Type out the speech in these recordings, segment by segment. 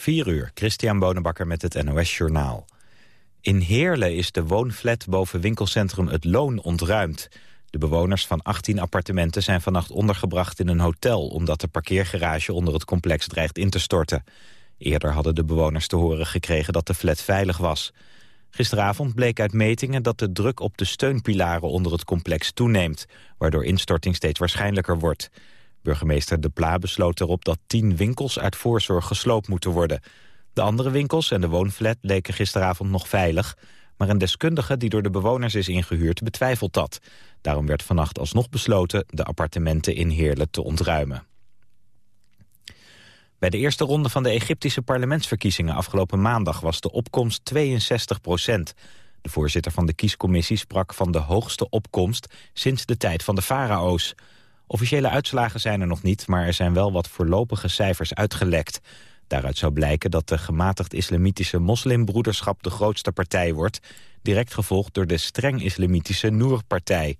4 uur, Christian Bonenbakker met het NOS Journaal. In Heerlen is de woonflat boven winkelcentrum Het Loon ontruimd. De bewoners van 18 appartementen zijn vannacht ondergebracht in een hotel... omdat de parkeergarage onder het complex dreigt in te storten. Eerder hadden de bewoners te horen gekregen dat de flat veilig was. Gisteravond bleek uit metingen dat de druk op de steunpilaren onder het complex toeneemt... waardoor instorting steeds waarschijnlijker wordt... Burgemeester De Pla besloot erop dat tien winkels uit voorzorg gesloopt moeten worden. De andere winkels en de woonflat leken gisteravond nog veilig... maar een deskundige die door de bewoners is ingehuurd betwijfelt dat. Daarom werd vannacht alsnog besloten de appartementen in Heerlen te ontruimen. Bij de eerste ronde van de Egyptische parlementsverkiezingen afgelopen maandag was de opkomst 62 procent. De voorzitter van de kiescommissie sprak van de hoogste opkomst sinds de tijd van de farao's. Officiële uitslagen zijn er nog niet, maar er zijn wel wat voorlopige cijfers uitgelekt. Daaruit zou blijken dat de gematigd islamitische moslimbroederschap de grootste partij wordt, direct gevolgd door de streng islamitische Noor-partij.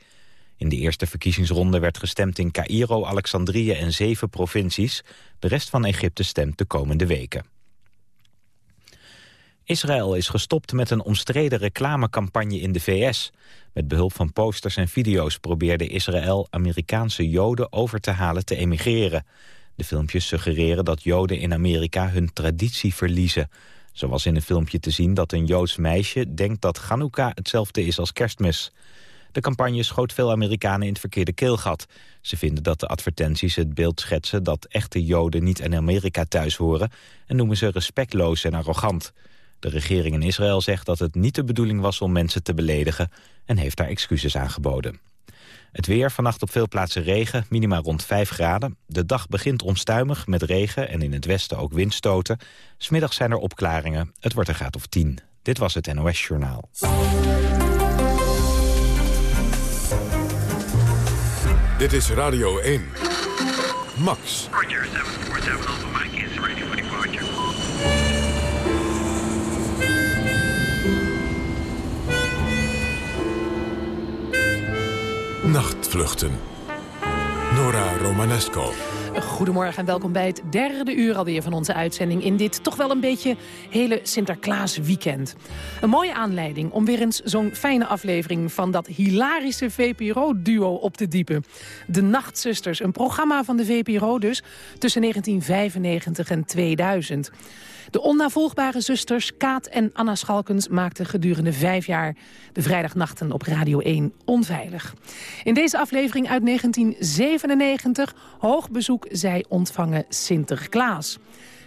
In de eerste verkiezingsronde werd gestemd in Cairo, Alexandrië en zeven provincies. De rest van Egypte stemt de komende weken. Israël is gestopt met een omstreden reclamecampagne in de VS. Met behulp van posters en video's probeerde Israël Amerikaanse Joden over te halen te emigreren. De filmpjes suggereren dat Joden in Amerika hun traditie verliezen. Zo was in een filmpje te zien dat een Joods meisje denkt dat Hanukkah hetzelfde is als kerstmis. De campagne schoot veel Amerikanen in het verkeerde keelgat. Ze vinden dat de advertenties het beeld schetsen dat echte Joden niet in Amerika thuis horen... en noemen ze respectloos en arrogant. De regering in Israël zegt dat het niet de bedoeling was om mensen te beledigen en heeft daar excuses aangeboden. Het weer, vannacht op veel plaatsen regen, minima rond 5 graden. De dag begint onstuimig met regen en in het westen ook windstoten. Smiddag zijn er opklaringen. Het wordt een graad of 10. Dit was het NOS Journaal. Dit is Radio 1. Max. Roger, 747 Mike is ready for departure. Nachtvluchten. Nora Romanesco. Goedemorgen en welkom bij het derde uur alweer van onze uitzending... in dit toch wel een beetje hele Sinterklaas-weekend. Een mooie aanleiding om weer eens zo'n fijne aflevering... van dat hilarische VPRO-duo op te diepen. De Nachtzusters, een programma van de VPRO dus... tussen 1995 en 2000. De onnavolgbare zusters Kaat en Anna Schalkens maakten gedurende vijf jaar de vrijdagnachten op Radio 1 onveilig. In deze aflevering uit 1997 hoog bezoek zij ontvangen Sinterklaas.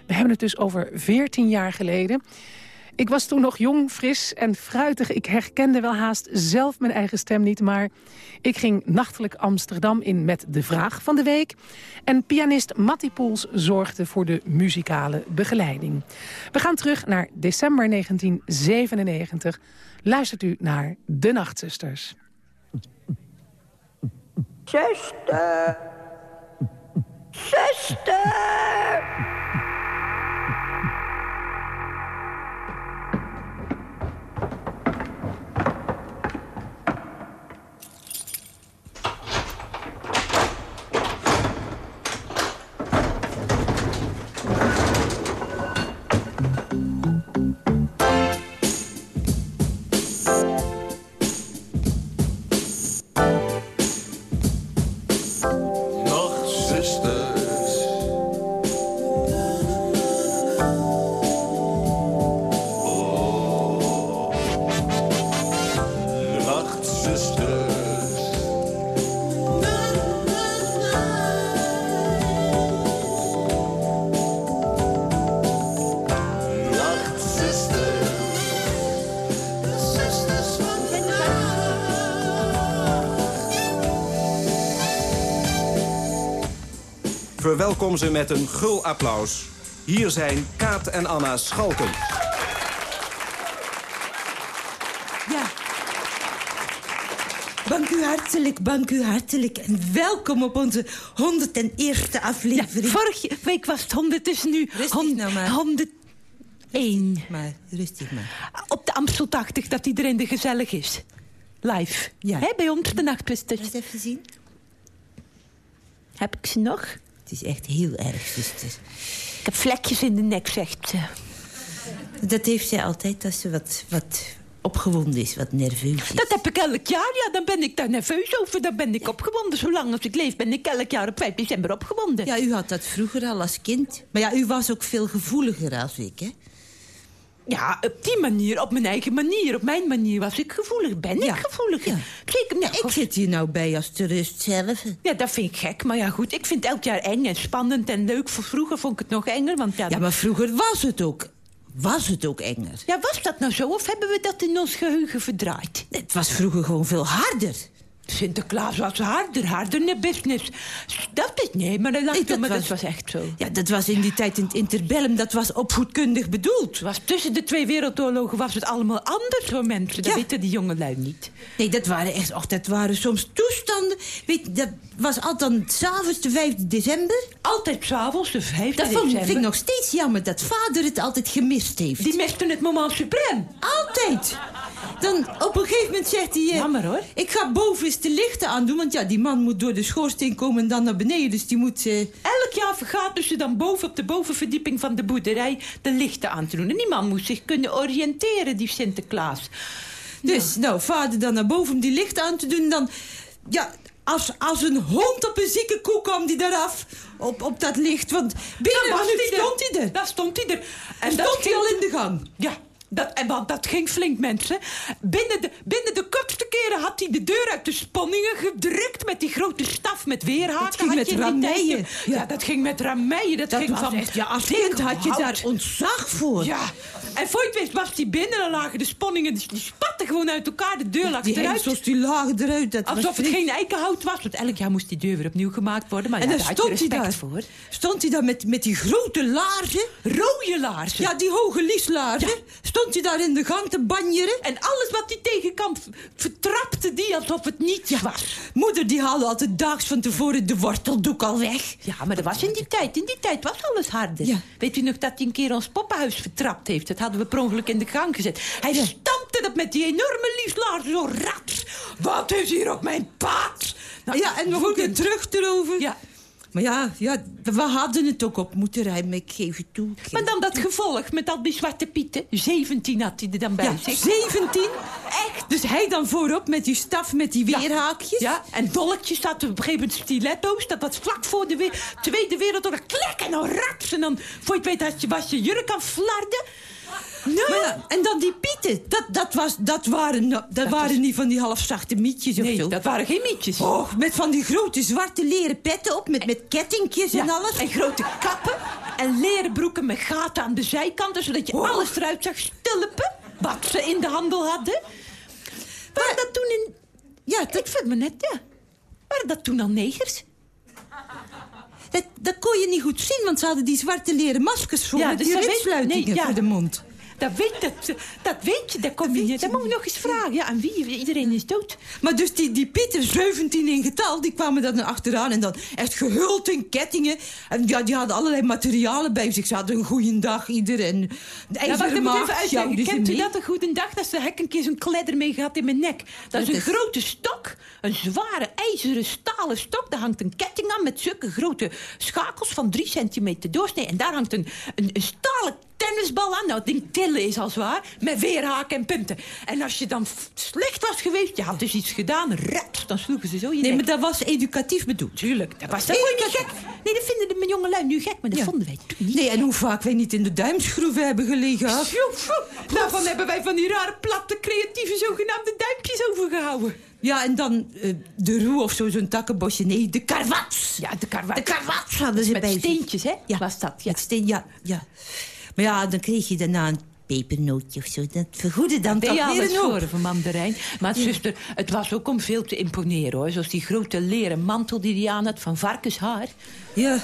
We hebben het dus over 14 jaar geleden. Ik was toen nog jong, fris en fruitig. Ik herkende wel haast zelf mijn eigen stem niet, maar ik ging nachtelijk Amsterdam in met de vraag van de week. En pianist Matty Poels zorgde voor de muzikale begeleiding. We gaan terug naar december 1997. Luistert u naar De Nachtzusters. Zuster! Zuster! Verwelkom ze met een gul applaus. Hier zijn Kaat en Anna Schalken. Ja. Dank u hartelijk, dank u hartelijk. En welkom op onze 101e Ja, aflevering. vorige week was het 100, dus nu Rustig hond- nou maar. 101. Maar rustig maar. Op de Amstel 80, dat iedereen er gezellig is. Live. Ja. Hè, bij ons de nachtwisters. Laat eens even zien. Heb ik ze nog? Het is echt heel erg, zuster. Ik heb vlekjes in de nek, zegt ze. Dat heeft zij altijd als ze wat, wat opgewonden is, wat nerveus is. Dat heb ik elk jaar, ja. Dan ben ik daar nerveus over. Dan ben ik opgewonden. Zolang als ik leef ben ik elk jaar op 5 december opgewonden. Ja, u had dat vroeger al als kind. Maar ja, u was ook veel gevoeliger als ik, hè? Ja, op die manier, op mijn eigen manier. Op mijn manier was ik gevoelig. Ben ik gevoelig? Ja. Ja, Nou, ik zit hier nou bij als toerist zelf. Ja, dat vind ik gek. Maar ja, goed. Ik vind elk jaar eng en spannend en leuk. Vroeger vond ik het nog enger. Want ja, Ja, maar vroeger was het ook, was het ook enger. ja, was dat nou zo? Of hebben we dat in ons geheugen verdraaid? Het was vroeger gewoon veel harder. Sinterklaas was harder, harder in de business. Dat is nee, maar dat, dat maar dat was- was echt zo. Ja, dat was in die tijd in het interbellum, dat was opvoedkundig bedoeld. Was tussen de twee wereldoorlogen was het allemaal anders voor mensen. Dat Ja. weten die jongelui niet. Nee, dat waren echt, och, dat waren soms toestanden. Weet, je, dat was altijd s'avonds de 5 december. Altijd s'avonds, de vijfde Dat vond, december. vind ik nog steeds jammer dat vader het altijd gemist heeft. Die misten het moment suprem. Altijd. Dan op een gegeven moment zegt hij... eh, Jammer, hoor. Ik ga boven eens de lichten aandoen, want ja, die man moet door de schoorsteen komen en dan naar beneden. Dus die moet... eh, Elk jaar vergaat dus ze dan boven op de bovenverdieping van de boerderij de lichten aan te doen. En die man moest zich kunnen oriënteren, die Sinterklaas. Dus, nou, vader dan naar boven om die lichten aan te doen. Dan, ja, als, als een hond op een zieke koe kwam die daaraf op, op dat licht. Want binnen was er. stond hij er. Daar stond hij er. En dat stond hij al in de gang. Ja, dat, en want dat ging flink, mensen. Binnen de, binnen de kortste keren had hij de deur uit de sponningen gedrukt... met die grote staf met weerhaken. Dat ging met rameien. Ja. Ja. dat ging met rameien. Dat, Dat ging was van echt, ja, als kind had je daar ontzag voor. Ja, en voor je het wist was die binnen en lagen de sponningen... die, die spatten gewoon uit elkaar, de deur lag Die eruit. hengsels die lagen eruit. Dat Alsof het geen eikenhout was. Want elk jaar moest die deur weer opnieuw gemaakt worden. Maar En ja, dan daar had je stond hij daar. voor. Stond hij daar met, met die grote laarzen. Rode laarzen. Ja, die hoge lieslaarzen. Stond hij daar in de gang te banjeren. En alles wat hij tegenkwam, v- vertrapte die alsof het niets was. Moeder die haalde altijd daags van tevoren de worteldoek al weg. Ja, maar dat was in die tijd. In die tijd was alles harder. Ja. Weet u nog dat hij een keer ons poppenhuis vertrapt heeft? Dat hadden we per ongeluk in de gang gezet. Hij stampte dat met die enorme lieslaar zo rats. Wat is hier op mijn pad? Nou, ja, en een keer terug erover. Ja. Maar ja, ja, we hadden het ook op moeten rijmen. Ik geef het toe. geef Maar dan dat gevolg met al die zwarte pieten. 17 had hij er dan bij Ja, zich. 17. Echt? Dus hij dan voorop met die staf met die weerhaakjes. Ja, en dolletjes staat op een gegeven moment stiletto's. Dat was vlak voor de we- Tweede Wereldoorlog. Klek en dan rats. En dan, voor je het weet, had je, was je jurk aan flarden. Nou, Maar en dan die pieten. Dat, dat, was, dat waren, dat waren was- niet van die halfzachte mietjes of nee, zo. dat waren geen mietjes. Och, met van die grote zwarte leren petten op, met, met kettingjes en alles. En grote kappen. En leren broeken met gaten aan de zijkanten. Zodat je alles eruit zag stulpen. Wat ze in de handel hadden. Waren dat toen in... Ja, Ik vind me net, ja. Waren dat toen al negers? dat, dat kon je niet goed zien, want ze hadden die zwarte leren maskers voor Ja, met dus die ritsluitingen nee, ja. voor de mond. Dat weet, dat, dat weet je, dat kom je niet. Dat moet ik nog eens vragen. Ja, en wie? Iedereen is dood. Maar dus die, die pieten, 17 in getal, die kwamen dan achteraan en dan echt gehuld in kettingen. En ja, die hadden allerlei materialen bij zich. Ze hadden een goeie dag ieder en de Ja, wacht, ik moet even uitleggen. ze Kent u dat een goede dag? Dat ze heb ik een keer zo'n kledder mee gehad in mijn nek. Dat is Dat een is- grote stok. Een zware ijzeren stalen stok. Daar hangt een ketting aan met zulke grote schakels van drie centimeter doorsnee. En daar hangt een, een, een stalen tennisbal aan. Nou, het ding tillen is al zwaar. Met weerhaken en punten. En als je dan slecht was geweest, je had dus iets gedaan, raps, dan sloegen ze zo je Nee, nek. maar dat was educatief bedoeld. Tuurlijk, dat was dat niet gek. Nee, dat vinden de mijn jongelui nu gek, maar dat Ja. vonden wij toen niet. Nee, en hoe vaak wij niet in de duimschroeven hebben gelegen. Daarvan hebben wij van die rare, platte, creatieve zogenaamde duimpjes overgehouden. Ja, en dan eh, de roe of zo, zo'n takkenbosje. Nee, de karwats. Ja, de karwats. De karwats hadden ze Met bij steentjes, hè? Was dat, ja. Met steen, ja, ja. Maar ja, dan kreeg je daarna een pepernootje of zo. Dat vergoedde dan toch je weer alles een hoop. voor van mandarijn. Maar zuster, het was ook om veel te imponeren, hoor. Zoals die grote leren mantel die hij aan had van varkenshaar. Ja,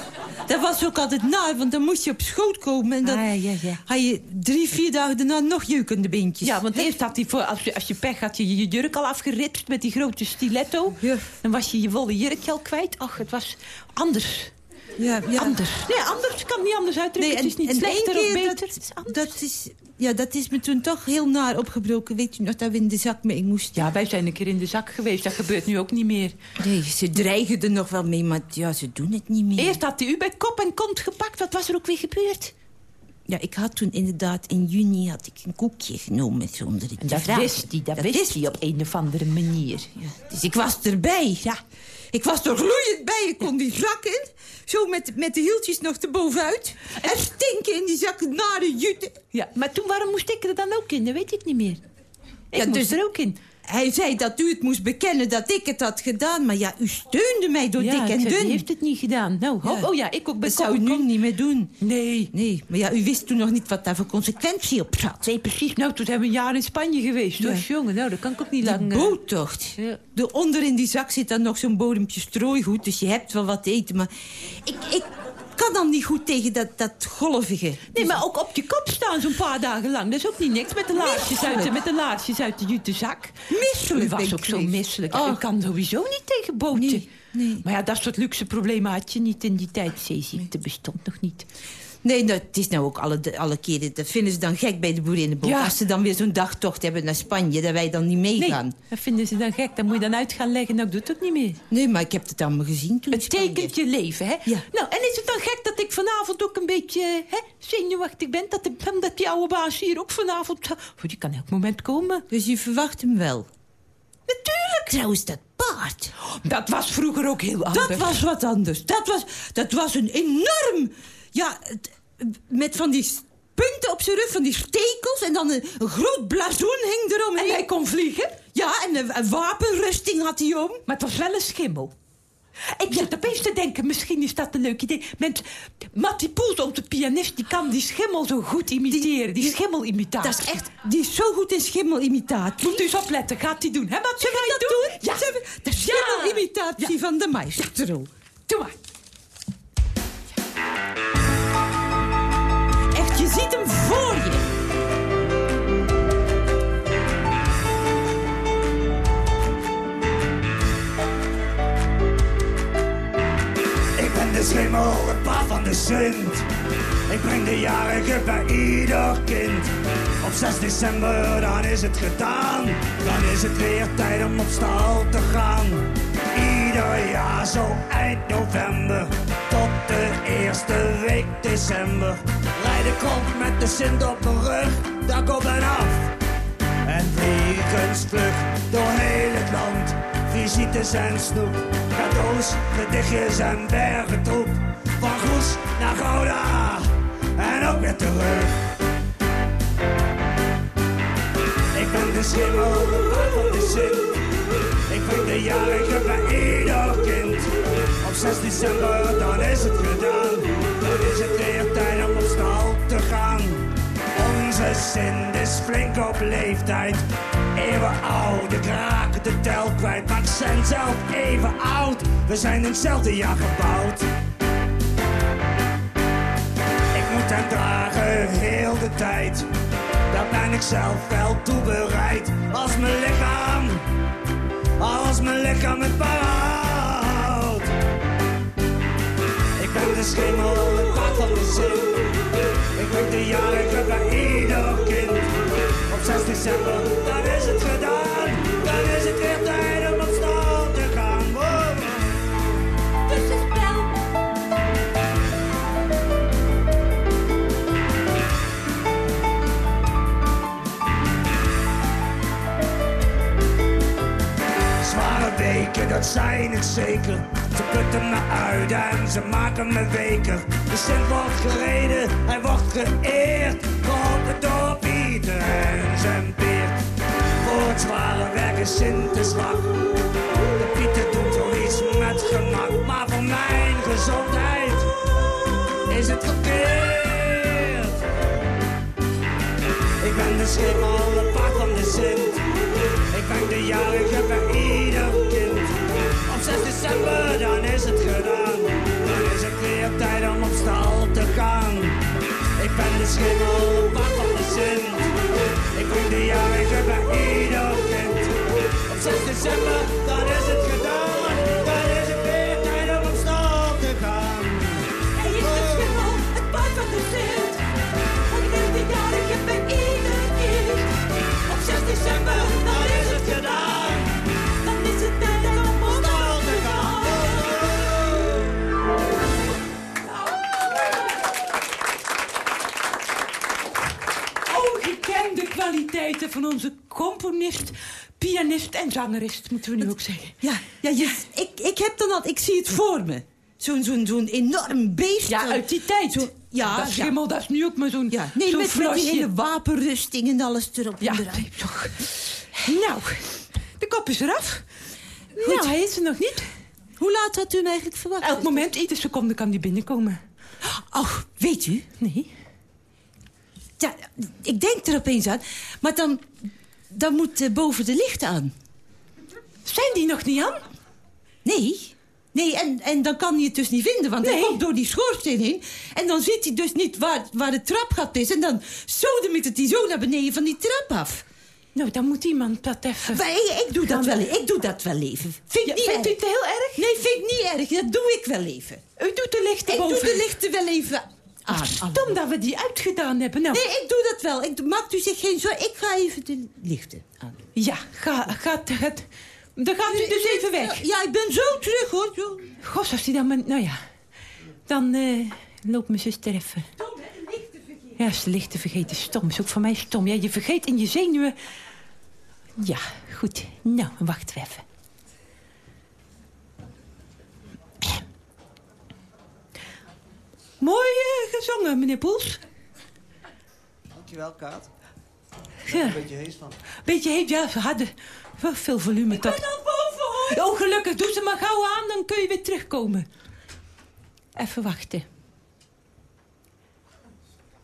dat was ook altijd naar, want dan moest je op schoot komen. En dan Ah, ja, ja. had je drie, vier dagen daarna nog jeukende beentjes. Ja, want eerst had hij, voor, als, je, als je pech had, je je jurk al afgeripst met die grote stiletto. Ja. Dan was je je wollen jurkje al kwijt. Ach, het was anders. Ja, ja. Anders. Nee, anders kan niet anders uitdrukken. het is niet en slechter of beter. het is Dat, anders. dat, is, ja, dat is me toen toch heel naar opgebroken. Weet je nog dat we in de zak mee moesten? Ja, wij zijn een keer in de zak geweest. Dat gebeurt nu ook niet meer. Nee, ze dreigen er nog wel mee, maar ja, ze doen het niet meer. Eerst had hij u bij kop en kont gepakt. Wat was er ook weer gebeurd? Ja, ik had toen inderdaad in juni had ik een koekje genomen zonder het En te dat vragen. wist hij, dat, wist hij op een of andere manier. Ja, dus ik was erbij, ja. Ik was er gloeiend bij, ik kon die zak in. Zo met, met de hieltjes nog erbovenuit. En stinken in die zak nare jute. Ja, maar toen, waarom moest ik er dan ook in? Dat weet ik niet meer. Ik Ja, moest dus- er ook in. Hij zei dat u het moest bekennen dat ik het had gedaan. Maar ja, u steunde mij door ja, dik en dun. die heeft het niet gedaan. Nou, Ja. oh ja, ik ook Dat zou u nu niet meer doen. Nee. Nee, maar ja, u wist toen nog niet wat daar voor consequentie op zat. Nee, precies. Nou, toen zijn we een jaar in Spanje geweest. Ja. Dus jongen, nou, dat kan ik ook niet lang... eh, boottocht. Ja. Eronder in die zak zit dan nog zo'n bodempje strooigoed. Dus je hebt wel wat te eten. Maar ik, ik kan dan niet goed tegen dat, dat golvige. Nee, maar ook op je kop staan zo'n paar dagen lang. Dat is ook niet niks met de laarsjes uit, de- Misselijk. met de laarsjes uit de jutezak. Misselijk U ben was ook zo misselijk. Oh. Kan sowieso niet tegen boten. Nee, nee. Maar ja, dat soort luxe problemen had je niet in die tijd. Zeeziekte bestond nog niet. Nee, nou, het is nou ook alle, alle keren... Dat vinden ze dan gek bij de boerinnenboot. Ja. Als ze dan weer zo'n dagtocht hebben naar Spanje... dat wij dan niet Nee, meegaan. dat vinden ze dan gek. Dan moet je dan uit gaan leggen. Nou, ik doe het ook niet meer. Nee, maar ik heb het allemaal gezien toen Het tekent je leven, hè? Ja. Nou, en is het dan gek dat ik vanavond ook een beetje hè, zenuwachtig ben? Dat, de, dat die oude baas hier ook vanavond... Oh, die kan elk moment komen. Dus je verwacht hem wel. Natuurlijk! Trouwens, dat paard. Dat was vroeger ook heel anders. Dat was wat anders. Dat was, dat was een enorm... Ja, het- met van die punten op zijn rug, van die stekels... en dan een, een groot blazoen hing eromheen. En hij kon vliegen. Ja, en een, een wapenrusting had hij om. Maar het was wel een schimmel. Ik zit opeens te denken, misschien is dat een leuk idee. Met Mattie Poels, onze pianist, die kan die schimmel zo goed imiteren. Die, schimmelimitatie. Dat is echt... Die is zo goed in schimmelimitatie. Moet u eens opletten, gaat hij doen. Hè, Mattie, Zullen je dat doen? Ja. De schimmelimitatie van de maestro. Doe maar. De schimmel, het paard van de Sint. Ik breng de jarige bij ieder kind. Op 6 december, dan is het gedaan. Dan is het weer tijd om op stal te gaan. Ieder jaar zo eind november. Tot de eerste week december. Rijd ik rond met de Sint op mijn rug. Dak op en af. En vliegensvlug door heel het land. Visites en snoep, cadeaus, gedichtjes en bergen troep. Van Goes naar Gouda en ook weer terug. Ik ben de schimmel, de van de Sint. Ik breng de jarige bij ieder kind. Op 6 december, dan is het gedaan. Dan is het weer tijd om op stal te gaan. Sint is flink op leeftijd. Eeuwen oude kraken de tel kwijt. Maar ik zijn zelf even oud. We zijn in hetzelfde jaar gebouwd. Ik moet hem dragen heel de tijd. Daar ben ik zelf wel toe bereid. Als mijn lichaam, als mijn lichaam het behoudt. Ik ben de schimmel, het paard van de zin. Ik ben de jarige bij ieder kind. Op 6 december, dan is het gedaan. Dan is het weer tijd om op stal te gaan. Wow. Tussenspel. Zware weken, dat zijn het zeker. Ze putten me uit en ze maken me weker. De Sint wordt gereden, hij wordt geëerd. Geholpen door Pieter en zijn beert. Voor het zware werk is Sint de slag. De Pieter doet zoiets met gemak. Maar voor mijn gezondheid is het verkeerd. Ik ben de schimmel, het paard van de Sint. Ik ben de jarige bij ieder kind. Op 6 december, dan is het gedaan. Dan is het weer tijd om op stal te gaan. Ik ben de schimmel, wat van de zin. Ik breng de jarige bij ieder kind. Op 6 december, dan is het gedaan. Dan is het weer tijd om op stal te gaan. Hij is de schimmel, het paard van de zin. Ik breng de jarige bij ieder kind. Op 6 december, dan kwaliteiten van onze componist, pianist en zangerist, moeten we nu ook zeggen. Ja, ja, ja ik, ik heb dan al, ik zie het voor me. Zo'n zo'n zo'n enorm beest. Ja, uit die tijd. Zo, ja, dat ja. schimmel, dat is nu ook maar zo'n Ja, nee, met, met die hele wapenrusting en alles erop Ja, en eraan. Nou, de kop is eraf. Nou, hij is er nog niet. Hoe laat had u hem eigenlijk verwacht? Elk moment, iedere seconde kan die binnenkomen. Oh, weet u? Nee. Ja, ik denk er opeens aan. Maar dan, dan moet eh, boven de lichten aan. Zijn die nog niet aan? Nee. Nee, en, en dan kan hij het dus niet vinden, want hij komt door die schoorsteen heen. En dan ziet hij dus niet waar, waar het trapgat is. En dan zodemiet het hij zo naar beneden van die trap af. Nou, dan moet iemand dat even... Maar ik, ik doe dat wel, ik doe dat wel even. Vind Ja, ik niet vindt u het heel erg? Nee, vind ik niet erg. Dat doe ik wel even. U doet de lichten Ik boven. doe de lichten wel even aan. Stom dat we die uitgedaan hebben. Nou, Nee, ik doe dat wel. Ik, maakt u zich geen zorgen. Ik ga even de lichten aan. ja, ga, gaat, gaat, dan gaat u dus even weg. Ja, ik ben zo terug, hoor. Zo. Gos, als die dan... maar- Nou ja, dan eh loopt mijn zuster even. Ja, als de lichten vergeten. Stom, is ook voor mij stom. Ja, je vergeet in je zenuwen... Ja, goed. Nou, wacht even. Mooi eh, gezongen, meneer Poels. Dankjewel, Kaat. Ja. Een beetje hees van. Beetje heet, ja, ze hadden wel veel volume. toch? Oh, gelukkig. Doe ze maar gauw aan, dan kun je weer terugkomen. Even wachten.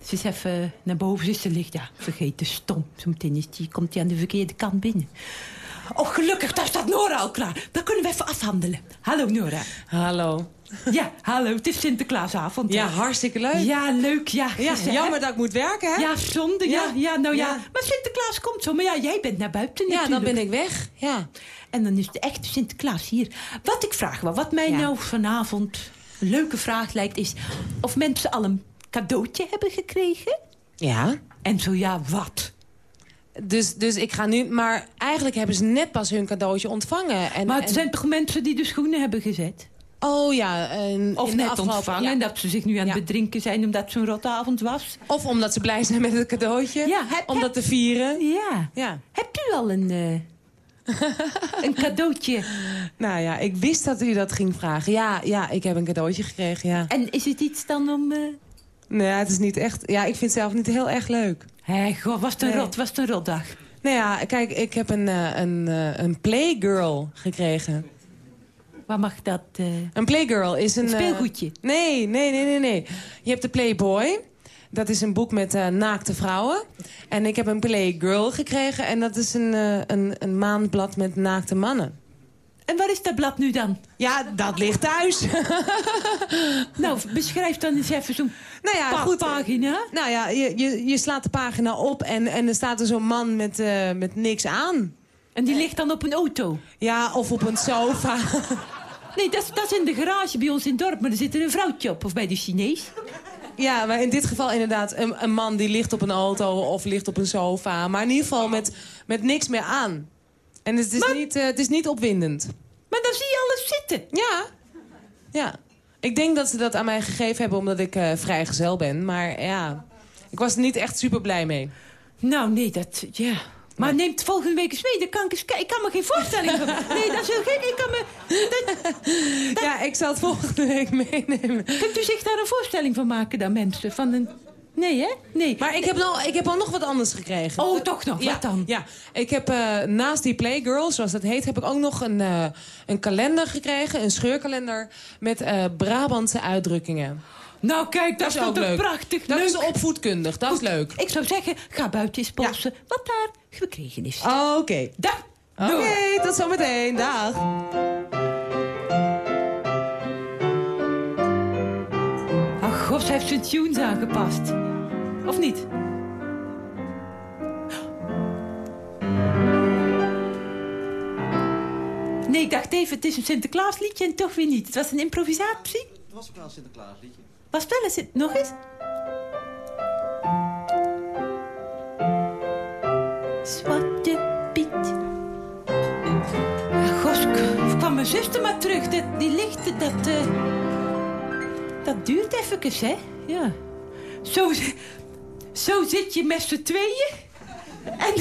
Ze is even naar boven, ze ligt. Ja, vergeten, stom. Zometeen is die, komt hij aan de verkeerde kant binnen. Oh, gelukkig, daar staat Nora al klaar. Dan kunnen we even afhandelen. Hallo, Nora. Hallo. Ja, hallo, het is Sinterklaasavond. Ja, hartstikke leuk. Ja, leuk, ja. Jammer dat ik moet werken, hè? Ja, zonde, ja. Ja. nou ja. Maar Sinterklaas komt zo. Maar ja, jij bent naar buiten Ja, dan natuurlijk. ben ik weg. Ja. En dan is de echte Sinterklaas hier. Wat ik vraag wel, wat mij nou vanavond een leuke vraag lijkt... is of mensen al een cadeautje hebben gekregen. Ja. En zo ja, wat? Dus, dus ik ga nu... Maar eigenlijk hebben ze net pas hun cadeautje ontvangen. En, Maar het en- zijn toch mensen die de schoenen hebben gezet? Oh ja. En Of net ontvangen ja. en dat ze zich nu aan het Ja. bedrinken zijn... omdat het zo'n rotte avond was? Of omdat ze blij zijn met het cadeautje. Ja, heb- om dat te vieren. Ja. Ja. Hebt u al een, eh, een cadeautje? Nou ja, ik wist dat u dat ging vragen. Ja, ja ik heb een cadeautje gekregen, ja. En is het iets dan om... eh Nee, het is niet echt... Ja, ik vind het zelf niet heel erg leuk. Hé, goh, was het een Nee. rot, was het een rotdag? Nou ja, kijk, ik heb een, eh, een, een playgirl gekregen. Waar mag dat... eh, Een playgirl is een... Een eh, speelgoedje? nee, nee, nee, nee, nee. Je hebt de Playboy. Dat is een boek met eh, naakte vrouwen. En ik heb een Playgirl gekregen. En dat is een, eh, een, een maandblad met naakte mannen. En waar is dat blad nu dan? Ja, dat ligt thuis. Nou, beschrijf dan eens even zo'n nou ja, pa- goed. pagina. Nou ja, je, je, je slaat de pagina op en, en er staat er zo'n man met, met niks aan. En die ligt dan op een auto. Ja, of op een sofa. Nee, dat is, dat is in de garage bij ons in het dorp. Maar er zit er een vrouwtje op. Of bij de Chinees. Ja, maar in dit geval inderdaad een, een man die ligt op een auto of ligt op een sofa. Maar in ieder geval met, met niks meer aan. En het is, Maar- niet, eh, het is niet opwindend. Maar dan zie je alles zitten. Ja. Ja. Ik denk dat ze dat aan mij gegeven hebben omdat ik eh vrijgezel ben. Maar ja, ik was er niet echt super blij mee. Nou, nee, dat... Ja. Maar neem het volgende week eens mee. Dan kan ik, kan me geen voorstelling van... Nee, dat is heel gek. Ik kan me... Dat, Ja, ik zal het volgende week meenemen. kunt u zich daar een voorstelling van maken dan, mensen? Van een... Nee, hè? Nee. Maar ik heb, al, ik heb al nog wat anders gekregen. Oh, toch nog? Ja, Wat dan? Ja, ik heb eh, naast die Playgirl, zoals dat heet... heb ik ook nog een, eh, een kalender gekregen. Een scheurkalender met eh, Brabantse uitdrukkingen. Nou, kijk, dat, is ook leuk. prachtig Dat leuk. is opvoedkundig, dat is leuk. Ik zou zeggen, ga buiten eens polsen wat daar gekregen is. Oké. Dag. Oké, Nora. tot zometeen. Dag. Ach, God, ze heeft zijn tunes aangepast. Of niet? Nee, ik dacht even, het is een Sinterklaasliedje en toch weer niet. Het was een improvisatie. Het was ook wel een Sinterklaasliedje. Was het wel eens... een- Nog eens? Zwarte Piet. Gos, kwam mijn zuster maar terug. Die lichten, dat... eh, dat duurt even, hè? Ja. Zo, zo zit je met z'n tweeën. En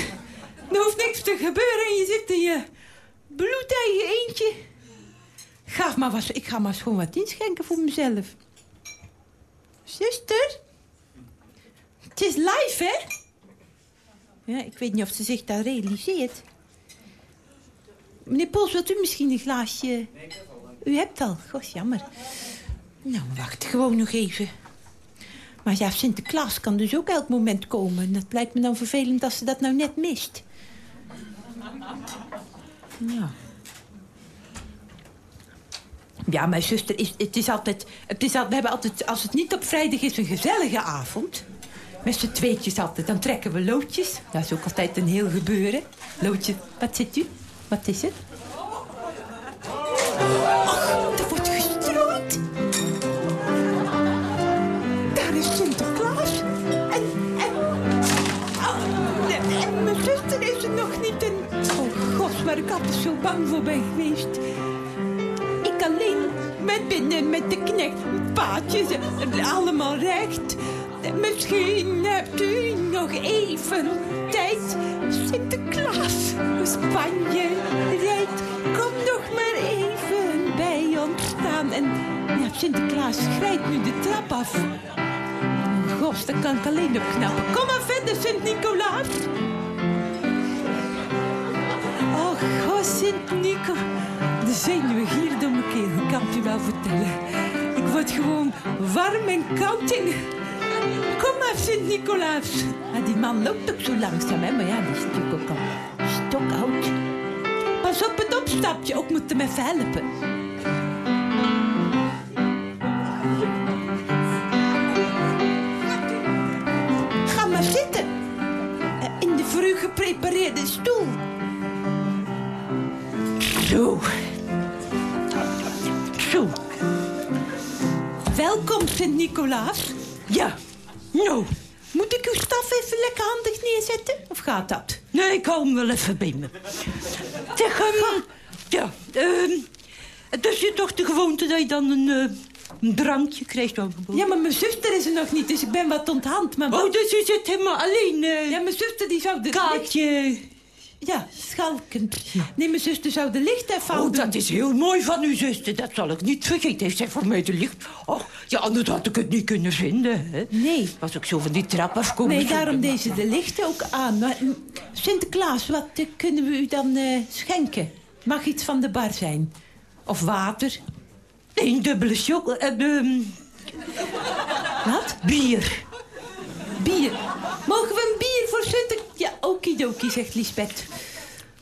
er hoeft niks te gebeuren en je zit in je bloedeigen eentje. Ga maar wat, ik ga maar gewoon wat inschenken voor mezelf. Zuster? Het is live, hè? Ja, ik weet niet of ze zich dat realiseert. Meneer Pols, wilt u misschien een glaasje... U hebt al. Goh, jammer. Nou, wacht gewoon nog even. Maar ja, Sinterklaas kan dus ook elk moment komen. En dat lijkt me dan vervelend als ze dat nou net mist. Ja. Ja, mijn zuster, is, het is altijd... Het is we hebben altijd, als het niet op vrijdag is, een gezellige avond. Met z'n tweetjes altijd. Dan trekken we loodjes. Dat is ook altijd een heel gebeuren. Loodje, wat zit u? Wat is het? Och, er wordt gestrooid. Daar is Sinterklaas. En, en, oh, en mijn zuster is er nog niet. En, oh god, waar ik altijd zo bang voor ben geweest. Met binnen met de knecht. Paadjes, en allemaal recht. Misschien hebt u nog even tijd. Sinterklaas, Spanje rijdt. Kom nog maar even bij ons staan. En ja, Sinterklaas grijpt nu de trap af. Gos, dat kan ik alleen opknappen. Kom maar verder, Sint-Nicolaas. Oh, god, Sint-Nico. De zenuwen hier door mijn keel, ik kan het u wel vertellen. Ik word gewoon warm en koud in... Kom maar, Sint-Nicolaas. Ah, die man loopt ook zo langzaam, hè? Maar ja, die is natuurlijk ook al stokoud. Pas op het opstapje, ook moet hem helpen. Ga maar zitten. Eh, In de voor u geprepareerde stoel. Zo. Sint-Nicolaas. Ja. Nou. Moet ik uw staf even lekker handig neerzetten? Of gaat dat? Nee, ik hou hem wel even bij me. Zeg, ehm, ja, ehm, het is je toch de gewoonte dat je dan een, eh, een drankje krijgt? Ja, maar mijn zuster is er nog niet, dus ik ben wat onthand. Maar Oh, dus je zit helemaal alleen. eh, Ja, mijn zuster die zou de... Kaatje. Ja, schalken. Nee, mijn zuster zou de licht even Oh, dat is heel mooi van uw zuster. Dat zal ik niet vergeten. Heeft zij voor mij de licht... Oh, ja, anders had ik het niet kunnen vinden. Hè. Nee. Was ik zo van die trap afkomen. Nee, daarom deze de lichten ook aan. Maar, mm, Sinterklaas, wat eh, kunnen we u dan eh, schenken? Mag iets van de bar zijn? Of water? Een dubbele chocolade. Uh, ehm, Wat? bier. Bier. Mogen we een bier voor Sinter... Ja, okidoki, zegt Lisbeth.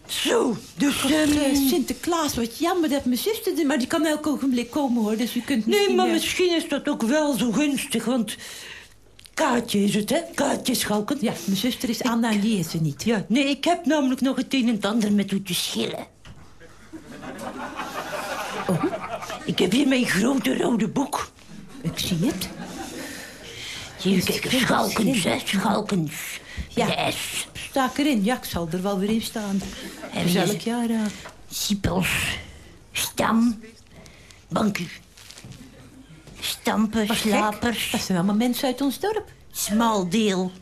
Zo, dus... God, ehm, eh, Sinterklaas, wat jammer dat mijn zuster... er- Maar die kan elk ogenblik komen, hoor. Dus u kunt Nee, maar eh, misschien is dat ook wel zo gunstig, want... Kaatje is het, hè? Kaatje Schalken. Ja, mijn zuster is Anna en die is er niet. Ja, nee, ik heb namelijk nog het een en het ander met u te schillen. Oh, ik heb hier mijn grote rode boek. Ik zie het. Hier, kijk, schalkens, hè, schalkens. Ja. Ja. De S. Sta ik erin? Ja, ik zal er wel weer in staan. Het? jaar... eh, Siepels. Stam. Banku. Stampen, wat gek. slapers. Dat zijn allemaal mensen uit ons dorp. Smal deel.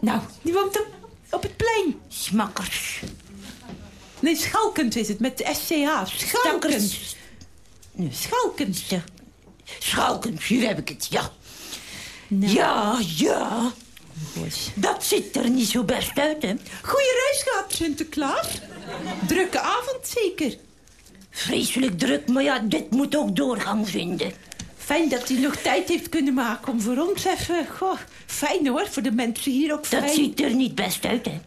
Nou, die woont op, op het plein. Smakkers. Nee, Schalkens is het, met de SCH. Schalkens. Schalkens. Ja. Schalkens, hier heb ik het, ja. Nou. Ja, ja. Dat ziet er niet zo best uit, hè. Goeie reis gehad, Sinterklaas. Drukke avond zeker. Vreselijk druk, maar ja, dit moet ook doorgang vinden. Fijn dat hij nog tijd heeft kunnen maken om voor ons even... Goh, fijn hoor, voor de mensen hier ook fijn. Dat ziet er niet best uit, hè.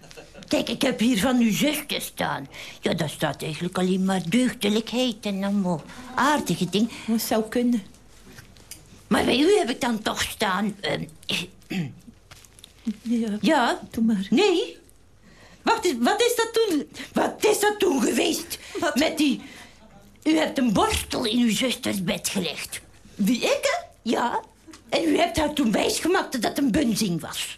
Kijk, ik heb hier van uw zusje staan. Ja, daar staat eigenlijk alleen maar deugdelijkheid en allemaal aardige dingen. Dat zou kunnen. Maar bij u heb ik dan toch staan... ehm, Ja, ja, doe maar. nee. Wacht eens, wat is dat toen... Wat is dat toen geweest? Wat? Met die... U hebt een borstel in uw zusters bed gelegd. Wie, ik hè? Ja. En u hebt haar toen wijsgemaakt dat het een bunzing was.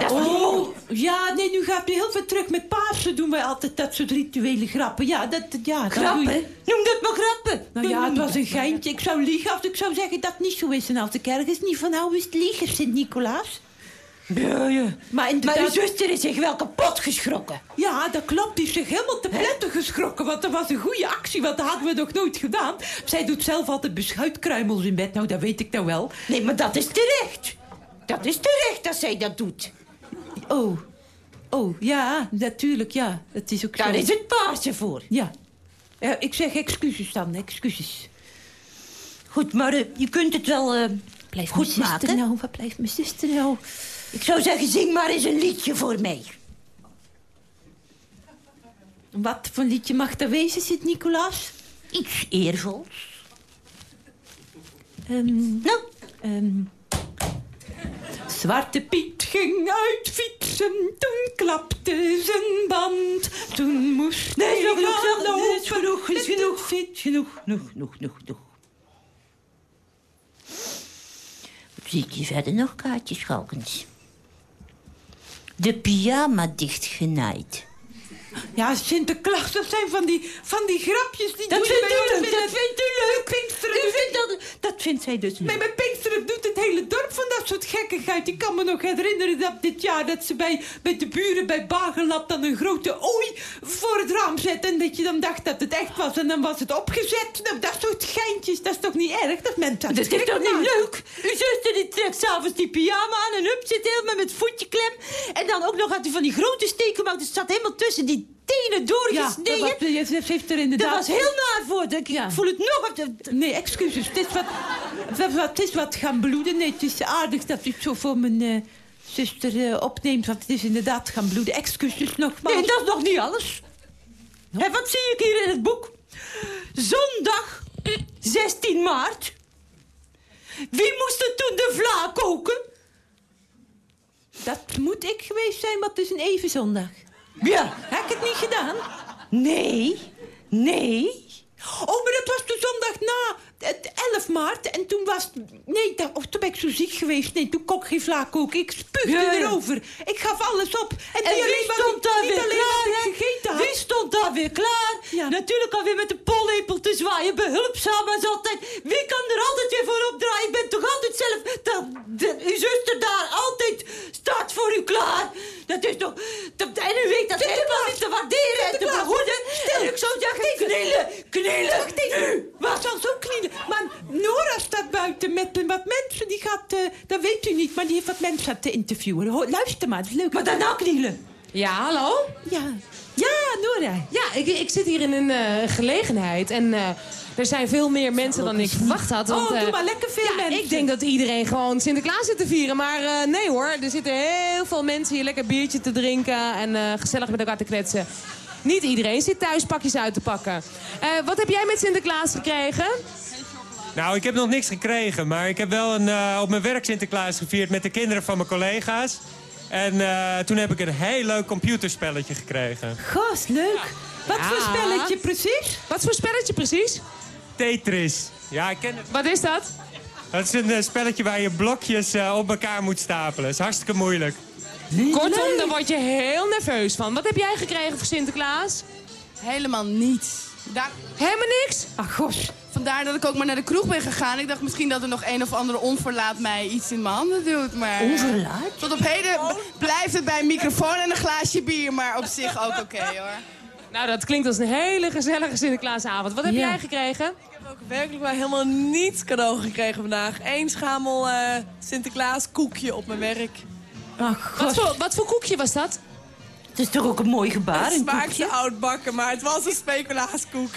Dat. Oh, ja, nee, nu gaat u heel veel terug. Met Pasen doen wij altijd dat soort rituele grappen. Ja, dat, ja, dat doe je- Grappen? Noem dat maar grappen. Nou ja, het was een geintje. Ik zou liegen als ik zou zeggen dat het niet zo is. En als ik ergens niet van hou, is het liegen, Sint-Nicolaas. Ja, ja. Maar inderdaad- uw zuster is zich wel kapot geschrokken. Ja, dat klopt. Die is zich helemaal te pletten geschrokken. Want dat was een goede actie, want dat hadden we nog nooit gedaan. Zij doet zelf altijd beschuitkruimels in bed. Nou, dat weet ik nou wel. Nee, maar dat is terecht. Dat is terecht dat zij dat doet. Oh. Oh, ja, natuurlijk, ja. Dat is ook Daar zo. is het paarse voor. Ja. Eh, ik zeg excuses dan, excuses. Goed, maar eh, je kunt het wel eh, Blijf goed mijn zuster maken. nou, wat blijft mijn zuster nou? Ik zou zeggen, zing maar eens een liedje voor mij. Wat voor liedje mag dat wezen, Sint-Nicolaas? Iets eervols. Ehm, Nou, ehm. Zwarte Piet ging uit fietsen, toen klapte zijn band. Toen moest Nee, hij genoeg, gaan genoeg, lopen. is genoeg, is genoeg. fiets. genoeg, genoeg, genoeg, genoeg. Zie ik je verder nog kaartjes, Schalkens? De pyjama dichtgenaaid. Ja, Sinterklaas, dat zijn van die, van die grapjes die Dat vindt u bij leuk, dat vindt u leuk. Pinksteren. U vindt dat, dat vindt zij dus Nee, leuk. met Pinksteren doet het hele dorp van dat soort gekkigheid. Ik kan me nog herinneren dat dit jaar dat ze bij, bij de buren bij Bagelab dan een grote ooi voor het raam zetten. En dat je dan dacht dat het echt was en dan was het opgezet. Nou, dat soort geintjes, dat is toch niet erg? Dat mensen Dat het is toch niet maken. leuk? Uw zuster die trekt s'avonds die pyjama aan en hup zit helemaal met voetje klem. En dan ook nog had hij van die grote stekenbout. Het zat helemaal tussen die tenen Ja, doorgesneden. dat, was, heeft er dat inderdaad... was heel naar voor. Ik, Ja. ik voel het nog op de... Nee, excuses. Het is wat, het is wat gaan bloeden. Nee, het is aardig dat u het zo voor mijn eh, zuster eh, opneemt. Want het is inderdaad gaan bloeden. Excuses nogmaals. Nee, dat is nog niet alles. En wat zie ik hier in het boek? Zondag 16 maart. Wie moest er toen de vla koken? Dat moet ik geweest zijn, want het is een evenzondag. Ja. Heb ik het niet gedaan? Nee. Nee. Oh, maar dat was de zondag na 11 maart. En toen was... Nee, of toen ben ik zo ziek geweest. Nee, toen kon ik geen vla koken. Ik spuugde Ja, ja. erover. Ik gaf alles op. En, En wie stond daar weer klaar, gegeten had. Wie stond daar weer klaar? Ja. Natuurlijk alweer met de pollepel te zwaaien. Behulpzaam als altijd. Wie kan er altijd weer voor opdraaien? Ik ben toch altijd zelf... Dat, dat uw zuster daar altijd staat voor u klaar. Dat is toch... Dat, en u weet dat helemaal niet te waarderen en te stil. En ik zou zeggen, knielen, knielen. Wacht even. U. Waar zal zo knielen? Maar Nora staat buiten met wat mensen. Die gaat... eh, dat weet u niet, maar die heeft wat mensen aan te interviewen. Ho- luister maar, dat is leuk. Maar daarna knielen. Ja, hallo? Ja. Ja, Nora. Ja, ik, ik zit hier in een eh, gelegenheid en eh, er zijn veel meer mensen dan ik verwacht had. Want, Oh, doe maar lekker veel ja, mensen. Ik denk dat iedereen gewoon Sinterklaas zit te vieren. Maar eh, nee hoor, er zitten heel veel mensen hier lekker biertje te drinken en eh, gezellig met elkaar te kletsen. Niet iedereen zit thuis pakjes uit te pakken. Eh, wat heb jij met Sinterklaas gekregen? Nou, ik heb nog niks gekregen, maar ik heb wel een, eh, op mijn werk Sinterklaas gevierd met de kinderen van mijn collega's. En eh, toen heb ik een heel leuk computerspelletje gekregen. Gast, leuk. Wat Ja. voor spelletje precies? Wat voor spelletje precies? Tetris. Ja, ik ken het. Wat is dat? Dat is een eh, spelletje waar je blokjes eh, op elkaar moet stapelen. Dat is hartstikke moeilijk. Kortom, daar word je heel nerveus van. Wat heb jij gekregen voor Sinterklaas? Helemaal niets. Daar... Helemaal niks? Ach, gos. Vandaar dat ik ook maar naar de kroeg ben gegaan. Ik dacht misschien dat er nog een of andere onverlaat mij iets in mijn handen doet. Maar, Onverlaat? Tot op heden blijft het bij een microfoon en een glaasje bier. Maar op zich ook oké hoor. Nou, dat klinkt als een hele gezellige Sinterklaasavond. Wat heb Ja. jij gekregen? Ik heb ook werkelijk maar helemaal niets cadeau gekregen vandaag. Eén schamel eh, Sinterklaas koekje op mijn werk. Ach, Wat voor, wat voor koekje was dat? Het is toch ook een mooi gebaar, Het smaakte koekje? oudbakken, maar het was een speculaaskoek.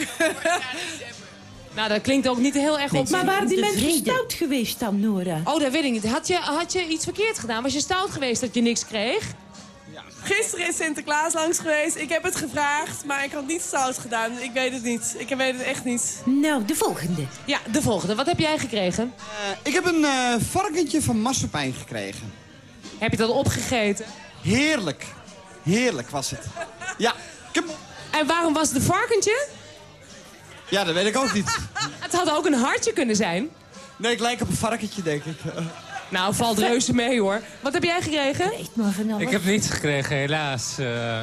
Nou, dat klinkt ook niet heel erg op. Maar waren die mensen stout geweest dan, Nora? Oh, dat weet ik niet. Had je, had je iets verkeerd gedaan? Was je stout geweest dat je niks kreeg? Gisteren is Sinterklaas langs geweest. Ik heb het gevraagd, maar ik had niet stout gedaan. Ik weet het niet. Ik weet het echt niet. Nou, de volgende. Ja, de volgende. Wat heb jij gekregen? Eh, ik heb een eh, varkentje van Massepijn gekregen. Heb je dat opgegeten? Heerlijk. Heerlijk was het. Ja, ik heb... En waarom was het een varkentje? Ja dat weet ik ook niet. Het had ook een hartje kunnen zijn. Nee, ik lijk op een varkentje, denk ik. Nou, valt reuze mee hoor. Wat heb jij gekregen? Ik heb niets gekregen, helaas. Eh,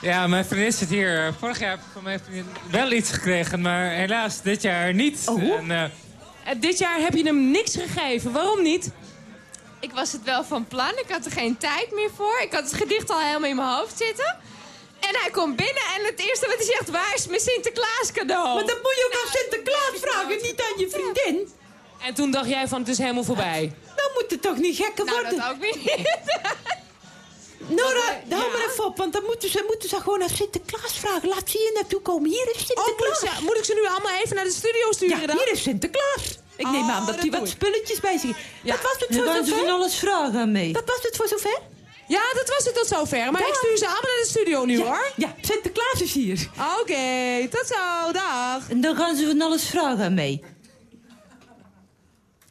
ja, mijn vriendin zit hier. Vorig jaar heb ik van mijn vriendin wel iets gekregen, maar helaas dit jaar niet. En, eh, Eh, dit jaar heb je hem niks gegeven. Waarom niet? Ik was het wel van plan. Ik had er geen tijd meer voor. Ik had het gedicht al helemaal in mijn hoofd zitten. En hij komt binnen en het eerste wat hij zegt... waar is mijn Sinterklaas cadeau? Maar dat moet je ook aan Sinterklaas vragen, niet aan je vriendin. En toen dacht jij van het is helemaal voorbij. Dan moet het toch niet gekker Nou, worden? dat ook weer niet. Nora, Ja. hou maar even op, want dan moeten ze, moeten ze gewoon naar Sinterklaas vragen. Laat ze hier naartoe komen. Hier is Oh, Sinterklaas. moet, ik ze, moet ik ze nu allemaal even naar de studio sturen ja, dan? hier is Sinterklaas. Ik neem Oh, aan dat hij wat spulletjes bij zich Dat was het Dan voor gaan ze van zover? alles vragen aan mij. Dat was het voor zover? Ja, dat was het tot zover. Maar ik stuur ze allemaal naar de studio nu, hoor. Ja, Sinterklaas is hier. Oké, tot zo. Dag. En dan gaan ze van alles vragen aan mij.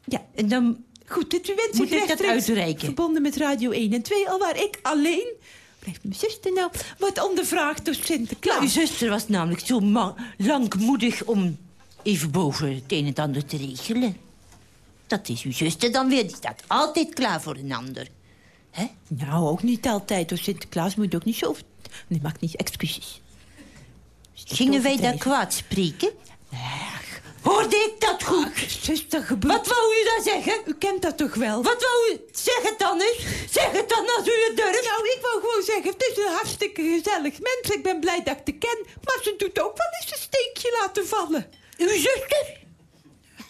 Ja. En dan Goed, dit u wens Moet ik dat uitreiken? Verbonden met Radio 1 en 2, al waar ik alleen... Blijft mijn zuster nou wordt ondervraagd door Sinterklaas. Nou, uw zuster was namelijk zo langmoedig om even boven het een en het ander te regelen. Dat is uw zuster dan weer. Die staat altijd klaar voor een ander. Hè? Nou, ook niet altijd door Sinterklaas. Moet je ook niet zo... Nee, maak niet excuses. Gingen wij daar kwaad spreken? Hoorde ik dat goed? zuster, gebeurt... Wat wou u dan zeggen? U kent dat toch wel? Wat wou u... Zeg het dan eens. Zeg het dan als u het durft. Nou, ik wou gewoon zeggen, het is een hartstikke gezellig mens. Ik ben blij dat ik te ken. Maar ze doet ook wel eens een steekje laten vallen. Uw zuster?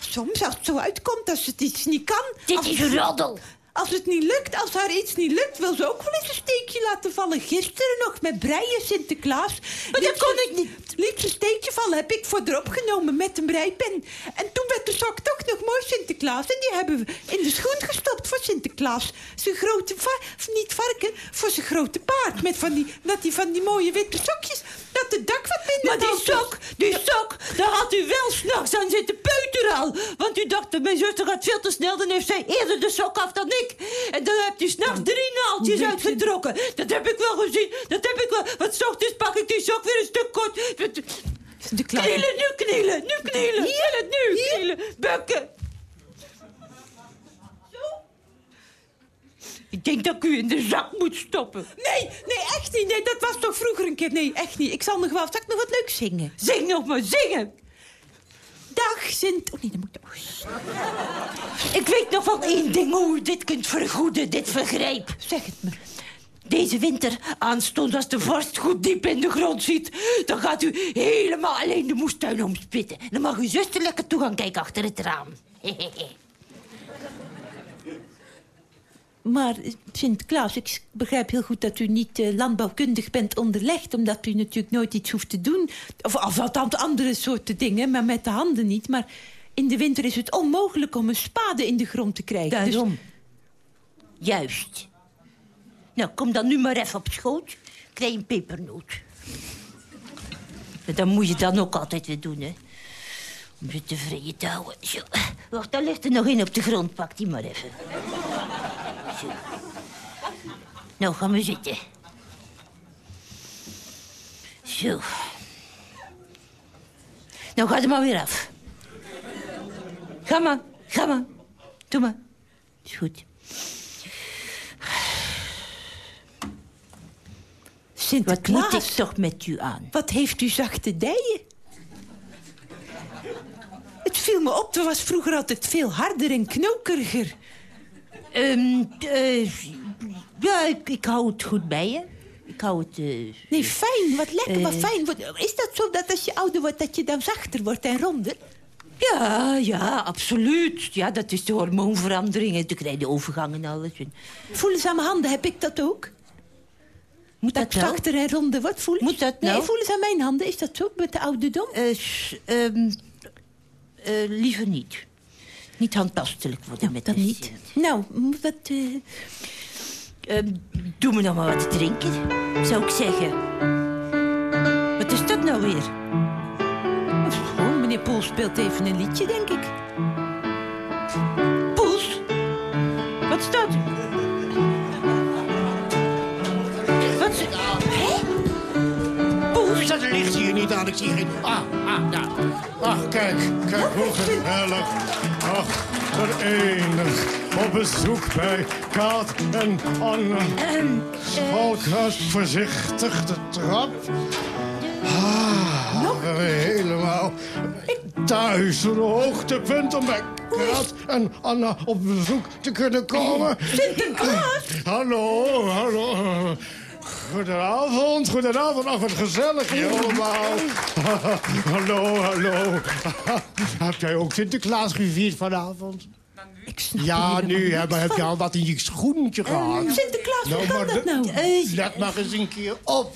Soms, als het zo uitkomt, als het iets niet kan... Dit als is roddel. Als het niet lukt, als haar iets niet lukt... wil ze ook wel eens een steekje laten vallen. Gisteren nog met breien Sinterklaas. Maar dat kon ik niet. Liep ze een steekje vallen, heb ik voor erop genomen met een breipen. En toen werd de sok toch nog mooi Sinterklaas. En die hebben we in de schoen gestopt voor Sinterklaas. Zijn grote, va niet varken, voor zijn grote paard. Met van die, dat die van die mooie witte sokjes. Dat de dak wat minder Maar die sok, die sok, daar had u wel s'nachts aan zitten. Want u dacht, dat mijn zuster gaat veel te snel, dan heeft zij eerder de sok af dan ik. En dan hebt u s'nachts drie naaltjes uitgetrokken. Dat heb ik wel gezien, dat heb ik wel. Want 's ochtends pak ik die sok weer een stuk kort. Sinterklaas. Knielen, nu knielen, nu knielen. Hier, nu knielen, bukken. Ik denk dat ik u in de zak moet stoppen. Nee, nee, echt niet. Nee, dat was toch vroeger een keer. Nee, echt niet. Ik zal nog wel... Ik nog wat leuks zingen? Zing nog maar, zingen. Dag, Sint... Oh nee, dat moet... Ik weet nog van één ding hoe u dit kunt vergoeden, dit vergrijp. Zeg het me. Deze winter, aanstonds als de vorst goed diep in de grond zit... dan gaat u helemaal alleen de moestuin omspitten. Dan mag uw zuster lekker toe gaan kijken achter het raam. Maar eh, Sinterklaas, ik begrijp heel goed dat u niet eh, landbouwkundig bent onderlegd... omdat u natuurlijk nooit iets hoeft te doen. Of, of althans andere soorten dingen, maar met de handen niet. Maar in de winter is het onmogelijk om een spade in de grond te krijgen. Daarom. Juist. Nou, kom dan nu maar even op schoot. Krijg een pepernoot. Dat moet je dan ook altijd weer doen, hè. Om je tevreden te houden. Zo. Wacht, daar ligt er nog één op de grond. Pak die maar even. Zo. Nou, gaan we zitten. Zo. Nou, ga er maar weer af. Ga maar, ga maar. Doe maar. Is goed. Wat Sinterklaas, moet ik toch met u aan? wat heeft u zachte dijen? Het viel me op, er was vroeger altijd veel harder en knokeriger. Ehm, eh, ja, ik, ik hou het goed bij je. Ik hou het... eh, Nee, fijn, wat lekker, wat Eh. fijn. Is dat zo dat als je ouder wordt, dat je dan zachter wordt en ronder? Ja, ja, absoluut. Ja, dat is de hormoonverandering. Dan krijg je de overgang en alles. En Voelen ze aan mijn handen, heb ik dat ook? Moet Dat dat nou? zachter en ronder word, voel Moet dat nou? Nee, voelen ze aan mijn handen, is dat zo, met de ouderdom? Eh, liever niet. Niet handtastelijk worden met dat niet. Nou, wat... eh, Ehm, doe me nog maar wat te drinken, zou ik zeggen. Wat is dat nou weer? Gewoon, meneer Poel speelt even een liedje, denk ik. Poes? Wat is dat? Ligt hier niet aan, ik zie geen... Ah, ah, daar. Ach, kijk, kijk hoe gezellig. Ach, er enig op bezoek bij Kaat en Anne. Schalk haast voorzichtig de trap. Ah, Nog helemaal thuis. Een hoogtepunt om bij Kaat en Anna op bezoek te kunnen komen. Sinterklaas? Hallo, hallo. Goedenavond, goedenavond. Ach, wat gezellig hier allemaal. hallo, hallo. Heb jij ook Sinterklaas gevierd vanavond? Ja, nu hè, maar heb je al wat in je schoentje gehad. Sinterklaas, hoe kan dat nou? Let maar eens een keer op.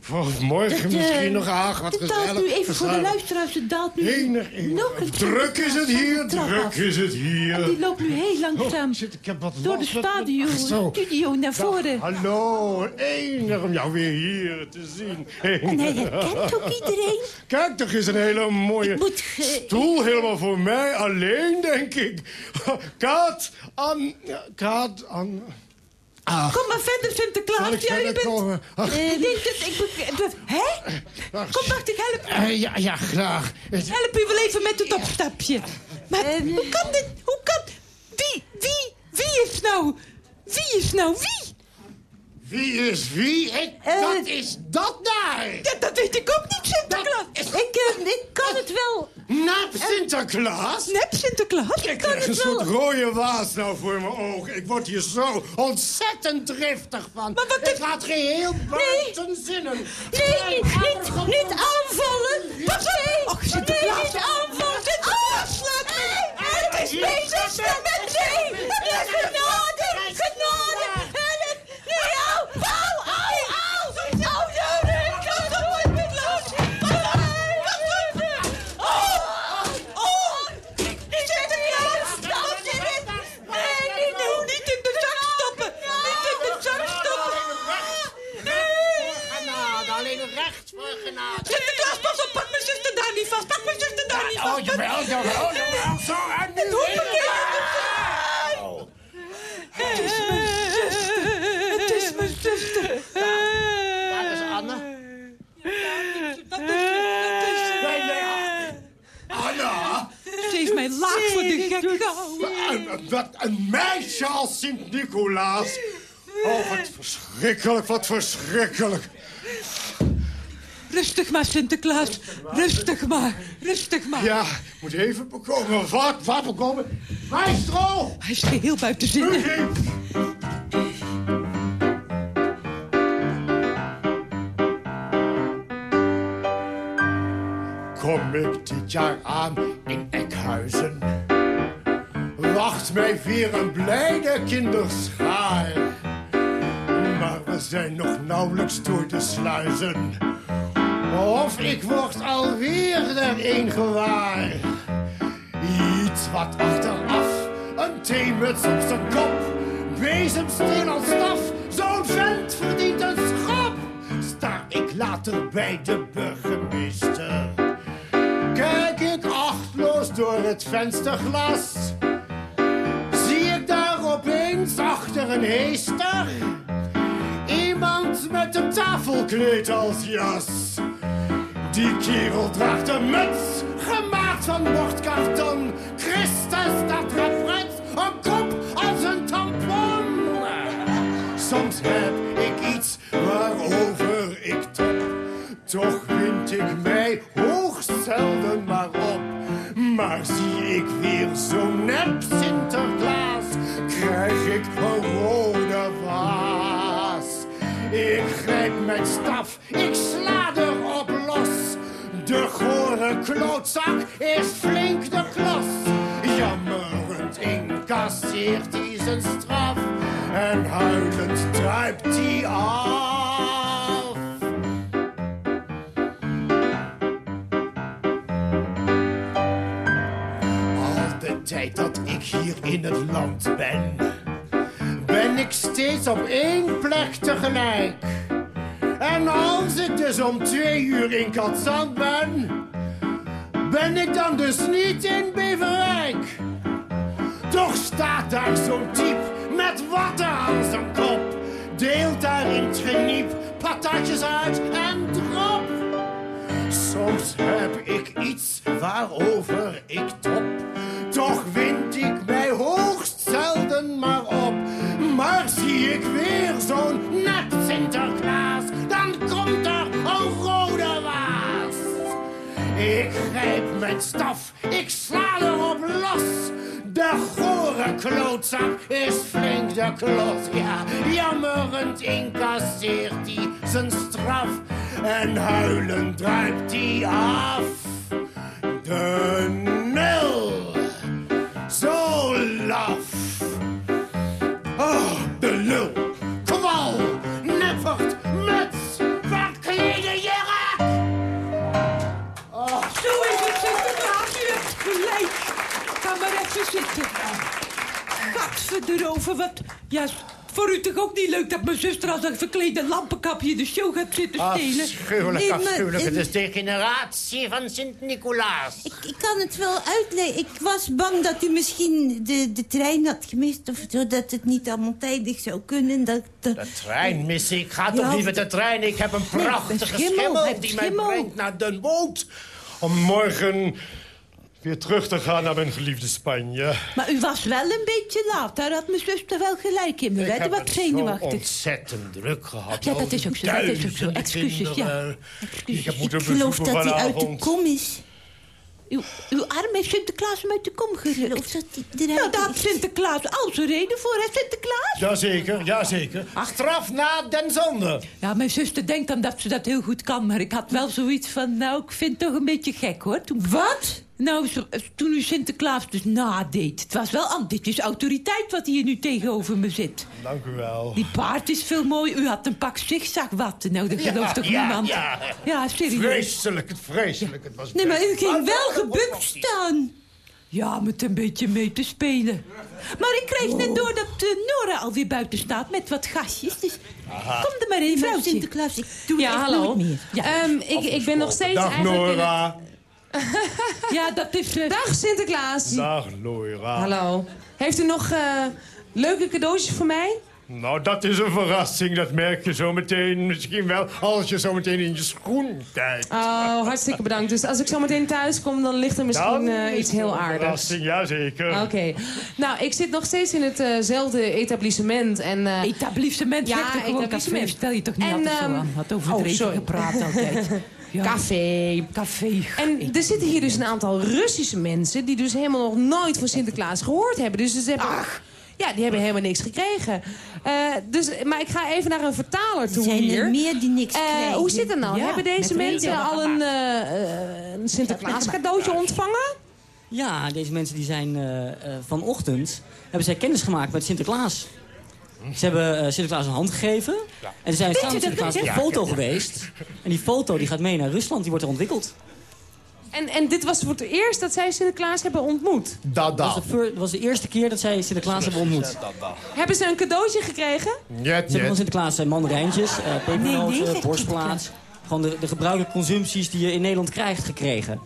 Voor morgen Dat, eh, misschien nog ach, wat Het gezellig. daalt nu even voor de luisteraars. Het daalt nu nog Druk is het hier, druk is het hier. Die loopt nu heel langzaam ik heb wat door de stadion, studio naar voren. hallo, enig om jou weer hier te zien. En hij herkent ook iedereen. Kijk, er is een hele mooie stoel helemaal voor mij alleen, denk ik. Kaat, aan... Kaat, aan... Ach. Kom maar verder, Sinterklaas. ik Jij verder bent... komen? Ach. Eh, ik... Hè? Kom, wacht, ik help u. Eh, ja, ja, graag. Help u wel even met het opstapje. Maar hoe kan dit? Hoe kan... Wie, wie, wie is nou... Wie is nou wie? Wie is wie? Ik, wat is dat daar? Ja, dat weet ik ook niet, Sinterklaas. Ik, eh, ik kan het wel... Nep Sinterklaas? Nep Sinterklaas? Ik Ik krijg een het wel... soort rode waas nou voor mijn ogen. Ik word hier zo ontzettend driftig van. Maar wat ik laat geheel buiten zinnen. Nee, niet, niet aanvallen. Pas op. Och, Sinterklaas. Nee, niet aanvallen. Sinterklaas, slaat me. Het is mijn zuster met zee. Het is genade, genade. Jawel, jawel, jawel. Zo, en nu Het hoeft weer. Het is mijn zuster. Het is mijn zuster. Waar is Anne? Dat is... Nee, nee, Anna! Ze heeft mij laag voor de gek gehouden. Wat een meisje als Sint-Nicolaas. Oh, wat verschrikkelijk, wat verschrikkelijk. Rustig maar, Sinterklaas. Rustig maar. Rustig maar. Ja, moet even bekomen. Wat, wat bekomen? Maestro! Hij is geheel buiten zinnen. Kom ik dit jaar aan in Enkhuizen. Wacht mij weer een blijde kinderschaar. Maar we zijn nog nauwelijks door de sluizen. Of ik word alweer er een gewaar. Iets wat achteraf, een theemuts op zijn kop. Bezemsteel als staf, zo'n vent verdient een schop. Sta ik later bij de burgemeester. Kijk ik achtloos door het vensterglas. Zie ik daar opeens achter een heester. Iemand met een tafelkleed als jas. Die kerel draagt een muts, gemaakt van bordkarton. Christus, dat refrein, een kop als een tampon. Soms heb ik iets waarover ik top. Toch vind ik mij hoogst zelden maar op. Maar zie ik weer zo'n nep Sinterklaas, krijg ik een rode waas. Ik grijp mijn staf, ik sla. De gore klootzak is flink de klos. Jammerend incasseert hij zijn straf. En huilend druipt hij af. Al de tijd dat ik hier in het land ben, ben ik steeds op één plek tegelijk. En als ik dus om twee uur in Katzand ben, ben ik dan dus niet in Beverwijk. Toch staat daar zo'n type met watten aan zijn kop. Deelt daar in geniep patatjes uit en drop. Soms heb ik iets waarover ik top. Toch vind ik mij hoogst zelden maar op. Maar zie ik weer zo'n nep Sinterklaas, er een rode waas. Ik grijp mijn staf, ik sla erop los. De gore klootzak is flink de klos, ja. Jammerend incasseert hij zijn straf. En huilend druipt hij af. De nul, zo laf. Oh, de lul, Even zitten. Gadverderover, wat... Ja, voor u toch ook niet leuk dat mijn zuster als een verklede lampenkapje de show gaat zitten stelen? Nee, Afschuwelijk, maar- afschuwelijk. Het eh, is de generatie van Sint-Nicolaas. Ik, ik kan het wel uitleggen. Ik was bang dat u misschien de, de trein had gemist... of zo, dat het niet allemaal tijdig zou kunnen. Dat, dat... De trein mis ik. Ga Ja, toch niet met de trein. Ik heb een Nee, prachtige een schimmel, schimmel, het die mij schimmel. brengt naar Den Boot. Om morgen weer terug te gaan naar mijn geliefde Spanje. Maar u was wel een beetje laat. Daar had mijn zuster wel gelijk in. We Ik werden heb wat het zo zenuwachtig. ontzettend druk gehad. Ja, dat is ook zo, dat is ook zo. Excuses, ja. kinderen. Ik heb moeten Ik geloof dat hij uit de kom is. Uw, uw arm heeft Sinterklaas hem uit de kom gerukt. geloof dat hij eruit Nou, daar had. Sinterklaas al zijn reden voor, hè, Sinterklaas? Jazeker, jazeker. Straf na den zonde. Ja, mijn zuster denkt dan dat ze dat heel goed kan. Maar ik had wel zoiets van, nou, ik vind het toch een beetje gek, hoor. Toen, Wat? Nou, zo- toen u Sinterklaas dus nadeed. Het was wel, dit is autoriteit wat hier nu tegenover me zit. Dank u wel. Die paard is veel mooi. U had een pak zigzagwatten. Nou, dat Ja, gelooft toch ja, niemand? ja. ja, serieus. Vreselijk, het vreselijk. Het was Nee, maar u ging Maar wel gebukt staan. Ja, met een beetje mee te spelen. Maar ik kreeg net door dat uh, Nora alweer buiten staat met wat gastjes. Dus kom er maar in, vrouwtje. Sinterklaas, ik doe Ja, het echt hallo. nooit meer. Ehm, ik, ik ben nog steeds Dag eigenlijk... in het- Nora. Ja, dat is... eh, Dag Sinterklaas. Dag Nora. Hallo. Heeft u nog eh, leuke cadeautjes voor mij? Nou, dat is een verrassing. Dat merk je zo meteen. Misschien wel als je zo meteen in je schoen kijkt. Oh, hartstikke bedankt. Dus als ik zo meteen thuis kom, dan ligt er misschien Dan eh, iets heel een aardigs. Verrassing, jazeker. Oké. Nou, ik zit nog steeds in hetzelfde etablissement. En, eh, Etablissement, Ja, etablissement. Stel je toch niet En, altijd zo ehm, aan. Had oh, overdreven sorry. gepraat altijd. Ja. Café. Café. En er zitten hier dus een aantal Russische mensen... die dus helemaal nog nooit van Sinterklaas gehoord hebben. Dus ze hebben... Ja, die hebben helemaal niks gekregen. Eh, dus, maar ik ga even naar een vertaler toe zijn er hier. meer die niks Eh, krijgen. hoe zit het nou? Ja, hebben deze mensen reden. al een, eh, eh, een Sinterklaas cadeautje ontvangen? Ja, deze mensen die zijn vanochtend... hebben zij kennis gemaakt met Sinterklaas. Ze hebben eh, Sinterklaas een hand gegeven. En ze zijn samen met Sinterklaas op een Ja, foto ja, ja. geweest. En die foto die gaat mee naar Rusland, die wordt er ontwikkeld. En, en dit was voor het eerst dat zij Sinterklaas hebben ontmoet. Dat, Dat was, de was de eerste keer dat zij Sinterklaas hebben ontmoet. Hebben ze een cadeautje gekregen? Net, Ze hebben van Sinterklaas zijn mandarijntjes, eh pepernoten, Nee, nee, zegt borstplaat. Gewoon de, de gebruikelijke consumpties die je in Nederland krijgt gekregen.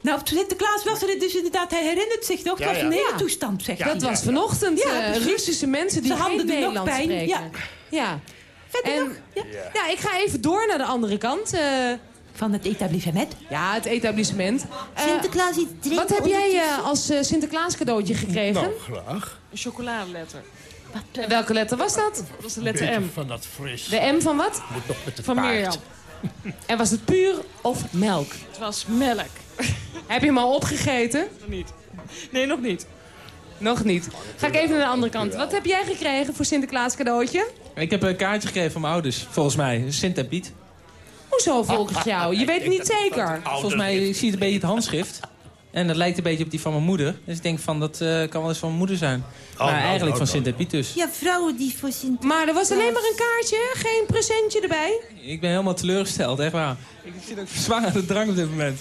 Nou, Sinterklaas was er dus inderdaad, hij herinnert zich nog. Het Ja, was ja. een hele toestand, zeg dat was vanochtend. Ja, eh, precies. Russische mensen die Ze geen er Nederlands spreken. ja. ja. En- nog? Ja. Ja, ik ga even door naar de andere kant. eh, Van het etablissement? ja, het etablissement. Eh, Sinterklaas iets drinken wat heb jij eh, als eh, Sinterklaas cadeautje gekregen? Nou, graag. Een chocoladeletter. En welke letter was dat? Dat was de letter M. van dat fris. De M van wat? Moet nog met de Van paard. Mirjam. En was het puur of melk? Het was melk. Heb je hem al opgegeten? Nog niet. Nee, nog niet. Nog niet. Ga ik even naar de andere kant. Wat heb jij gekregen voor Sinterklaas cadeautje? Ik heb een kaartje gegeven van mijn ouders, volgens mij. Sint en Piet. Hoezo volgens jou? Je weet het niet zeker. Volgens mij zie je een beetje het handschrift. En dat lijkt een beetje op die van mijn moeder. Dus ik denk van, dat eh, kan wel eens van mijn moeder zijn. maar nou, eigenlijk nou, van. Sint en Piet dus. Ja, vrouwen die voor Sinterklaas... Maar er was alleen maar een kaartje, geen presentje erbij. Ik ben helemaal teleurgesteld, echt waar. Ik zit ook zwaar aan de drang op dit moment.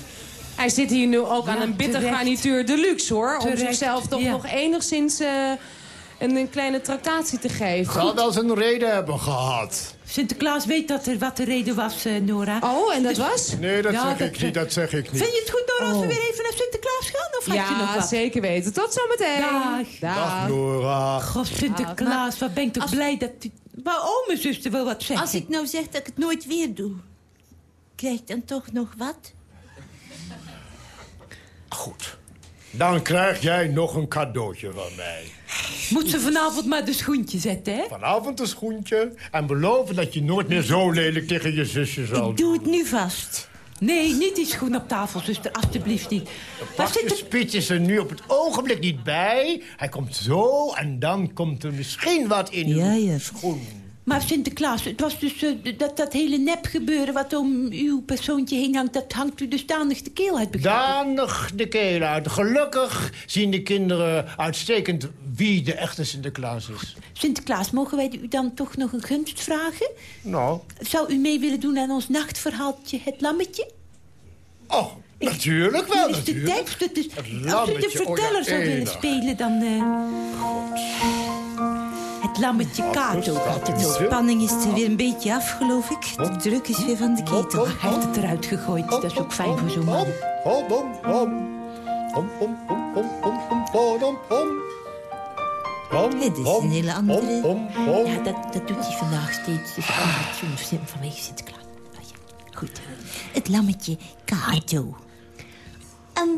Hij zit hier nu ook aan Ja, een bitter terecht. garnituur deluxe, hoor. Om zichzelf toch ja. nog enigszins eh, een, een kleine tractatie te geven. Zal wel zijn reden hebben gehad. Sinterklaas weet dat er wat de reden was, eh, Nora. Oh, en dat was? Nee, dat Ja, zeg dat- ik niet, dat zeg ik niet. Vind je het goed, Nora, als we Oh. weer even naar Sinterklaas gaan? Of had je nog Ja, wat? zeker weten. Tot zometeen. Dag. Dag Nora. God, Sinterklaas, wat ben ik toch blij dat u... Maar oh, mijn zuster wil wat zeggen. Als ik nou zeg dat ik het nooit weer doe, krijg ik dan toch nog wat? Goed. Dan krijg jij nog een cadeautje van mij. Moet ze vanavond maar de schoentje zetten, hè? Vanavond een schoentje. En beloven dat je nooit meer zo lelijk tegen je zusje zal Ik doe het nu vast. Nee, niet die schoen op tafel, zuster. Alsjeblieft niet. Waar zit Piet is er nu op het ogenblik niet bij. Hij komt zo en dan komt er misschien wat in uw Ja, ja. schoen. Maar Sinterklaas, het was dus eh, dat, dat hele nep gebeuren... wat om uw persoontje heen hangt... dat hangt u dus danig de keel uit, begrijp ik? Danig de keel uit. Gelukkig zien de kinderen uitstekend wie de echte Sinterklaas is. Sinterklaas, mogen wij u dan toch nog een gunst vragen? Nou, Zou u mee willen doen aan ons nachtverhaaltje Het Lammetje? oh, natuurlijk wel, is de tekst. Het is, Het als u de oh ja, verteller zou willen spelen, dan... eh, het lammetje Kato. De spanning is er weer een beetje af, geloof ik. De druk is weer van de ketel. Hij heeft het eruit gegooid. Dat is ook fijn voor zo'n man. Het is een hele andere... Ja, dat, dat doet hij vandaag steeds. Dus ah. vanwege Sinterklaas. Ah, Goed. Het lammetje Kato. Um, ehm,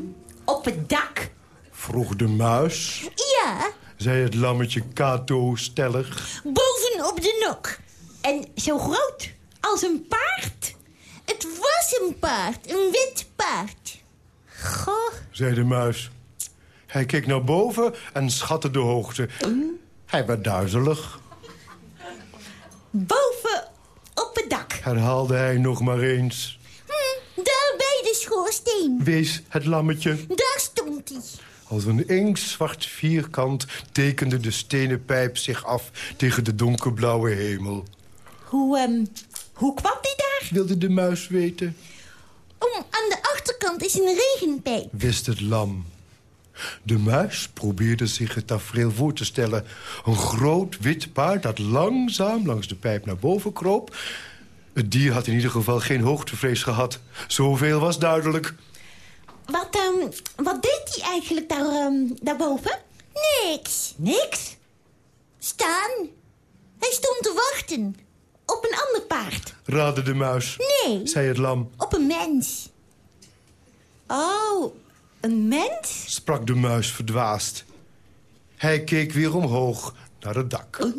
op het dak? Vroeg de muis. Ja, zei het lammetje Kato stellig. bovenop de nok. En zo groot als een paard? Het was een paard, een wit paard. Goh. zei de muis. Hij keek naar boven en schatte de hoogte. Hij werd duizelig, Boven op het dak. herhaalde hij nog maar eens. Hm, daar bij de schoorsteen. Wees het lammetje. Daar stond hij. Als een inktzwart vierkant tekende de stenen pijp zich af tegen de donkerblauwe hemel. Hoe, ehm, hoe kwam die daar? Wilde de muis weten, Om, aan de achterkant is een regenpijp. wist het lam. De muis probeerde zich het tafereel voor te stellen. Een groot wit paard dat langzaam langs de pijp naar boven kroop. Het dier had in ieder geval geen hoogtevrees gehad. Zoveel was duidelijk. Wat, ehm, wat deed hij eigenlijk daar, ehm, daarboven? Niks. Niks? Staan. Hij stond te wachten. Op een ander paard? Raadde de muis, Nee, zei het lam. op een mens. Oh, een mens? Sprak de muis verdwaasd. Hij keek weer omhoog naar het dak. Oh.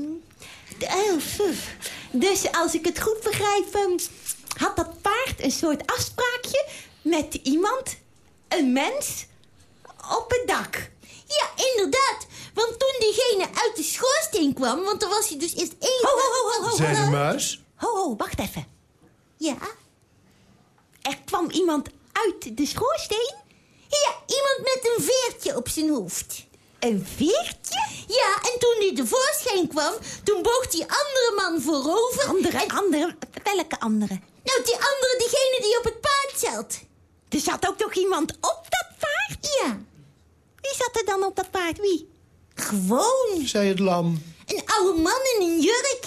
Dus als ik het goed begrijp, ehm, had dat paard een soort afspraakje met iemand, een mens, op het dak. Ja, inderdaad. Want toen diegene uit de schoorsteen kwam... want dan was hij dus eerst even... Ho, ho, ho, ho, ho, de ho. muis, Ho, ho, wacht even. Ja? Er kwam iemand uit de schoorsteen? Ja, iemand met een veertje op zijn hoofd. Een veertje? Ja, en toen hij tevoorschijn kwam... toen boog die andere man voorover... Andere, en- andere, welke andere? Nou, die andere, diegene die op het paard zat. Er zat ook nog iemand op dat paard? Ja, Wie zat er dan op dat paard? Wie? gewoon. zei het lam. Een oude man in een jurk.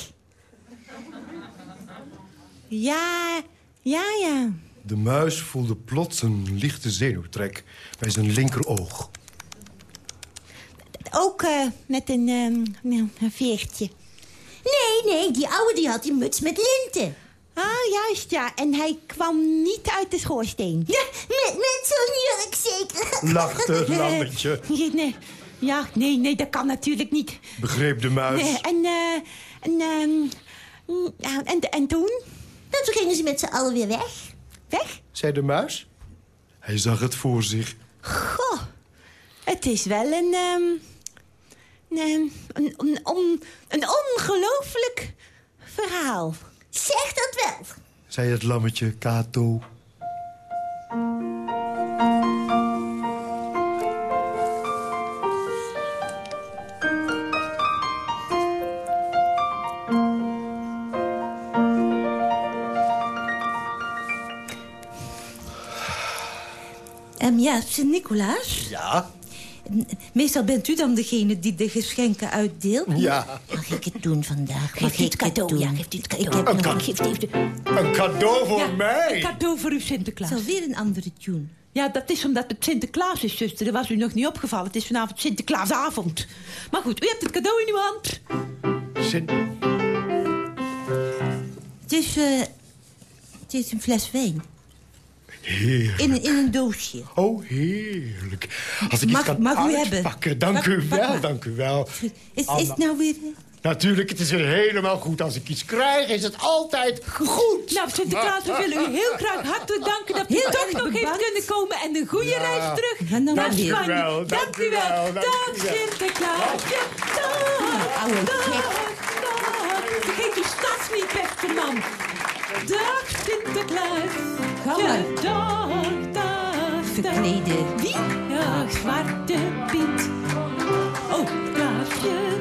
Ja, ja, ja. De muis voelde plots een lichte zenuwtrek bij zijn linkeroog. Ook eh, met een, ehm, nou, een veertje. Nee, nee, die oude die had die muts met linten. Ah, juist, ja. En hij kwam niet uit de schoorsteen. Ja, met, met zo'n jurk zeker. Lachte het lammetje, Nee, nee. Ja, nee, nee, dat kan natuurlijk niet. begreep de muis. Nee, en, eh, en, ehm, en, en toen? Nou, toen gingen ze met z'n allen weer weg. Weg? Zei de muis. Hij zag het voor zich. Goh, het is wel een, ehm, een, een, een, on- een ongelooflijk verhaal. Zei het lammetje Kato. Ehm, ja, Sint-Nicolaas. Ja? Meestal bent u dan degene die de geschenken uitdeelt. Ja. Ik het doen vandaag? Geeft Mag u ik het cadeau? doen? Ja, geeft u het cadeau. Ik heb Een nog- cadeau. Geeft even de- Een cadeau voor Ja, Een mij. cadeau voor uw Sinterklaas. Het is alweer een andere tune. Ja, dat is omdat het Sinterklaas is, zuster. Dat was u nog niet opgevallen. Het is vanavond Sinterklaasavond. Maar goed, u hebt het cadeau in uw hand. Sint Het is, eh, het is een fles wijn. Heerlijk. In, een- in een doosje. Oh, heerlijk. Als ik Mag- iets kan mag u hebben? Dank u wel, dank u wel. Is, is het nou weer... Natuurlijk, het is weer helemaal goed. Als ik iets krijg, is het altijd goed. Nou, Sinterklaas, we willen u heel graag hartelijk danken dat u Heel toch nog heeft kunnen komen. En een goede Ja. reis terug Ja, nou naar. Spanje. Dank u wel, Dank u wel. dank Dag. Sinterklaasje. Dag. Dag. Dag. Vergeet uw stads niet, beste man. Dag Sinterklaas. Ga Ja, maar. Dag, dag, dag. Verkleden. Wie? Dag, Zwarte Piet. Oh, Klaasje, dag.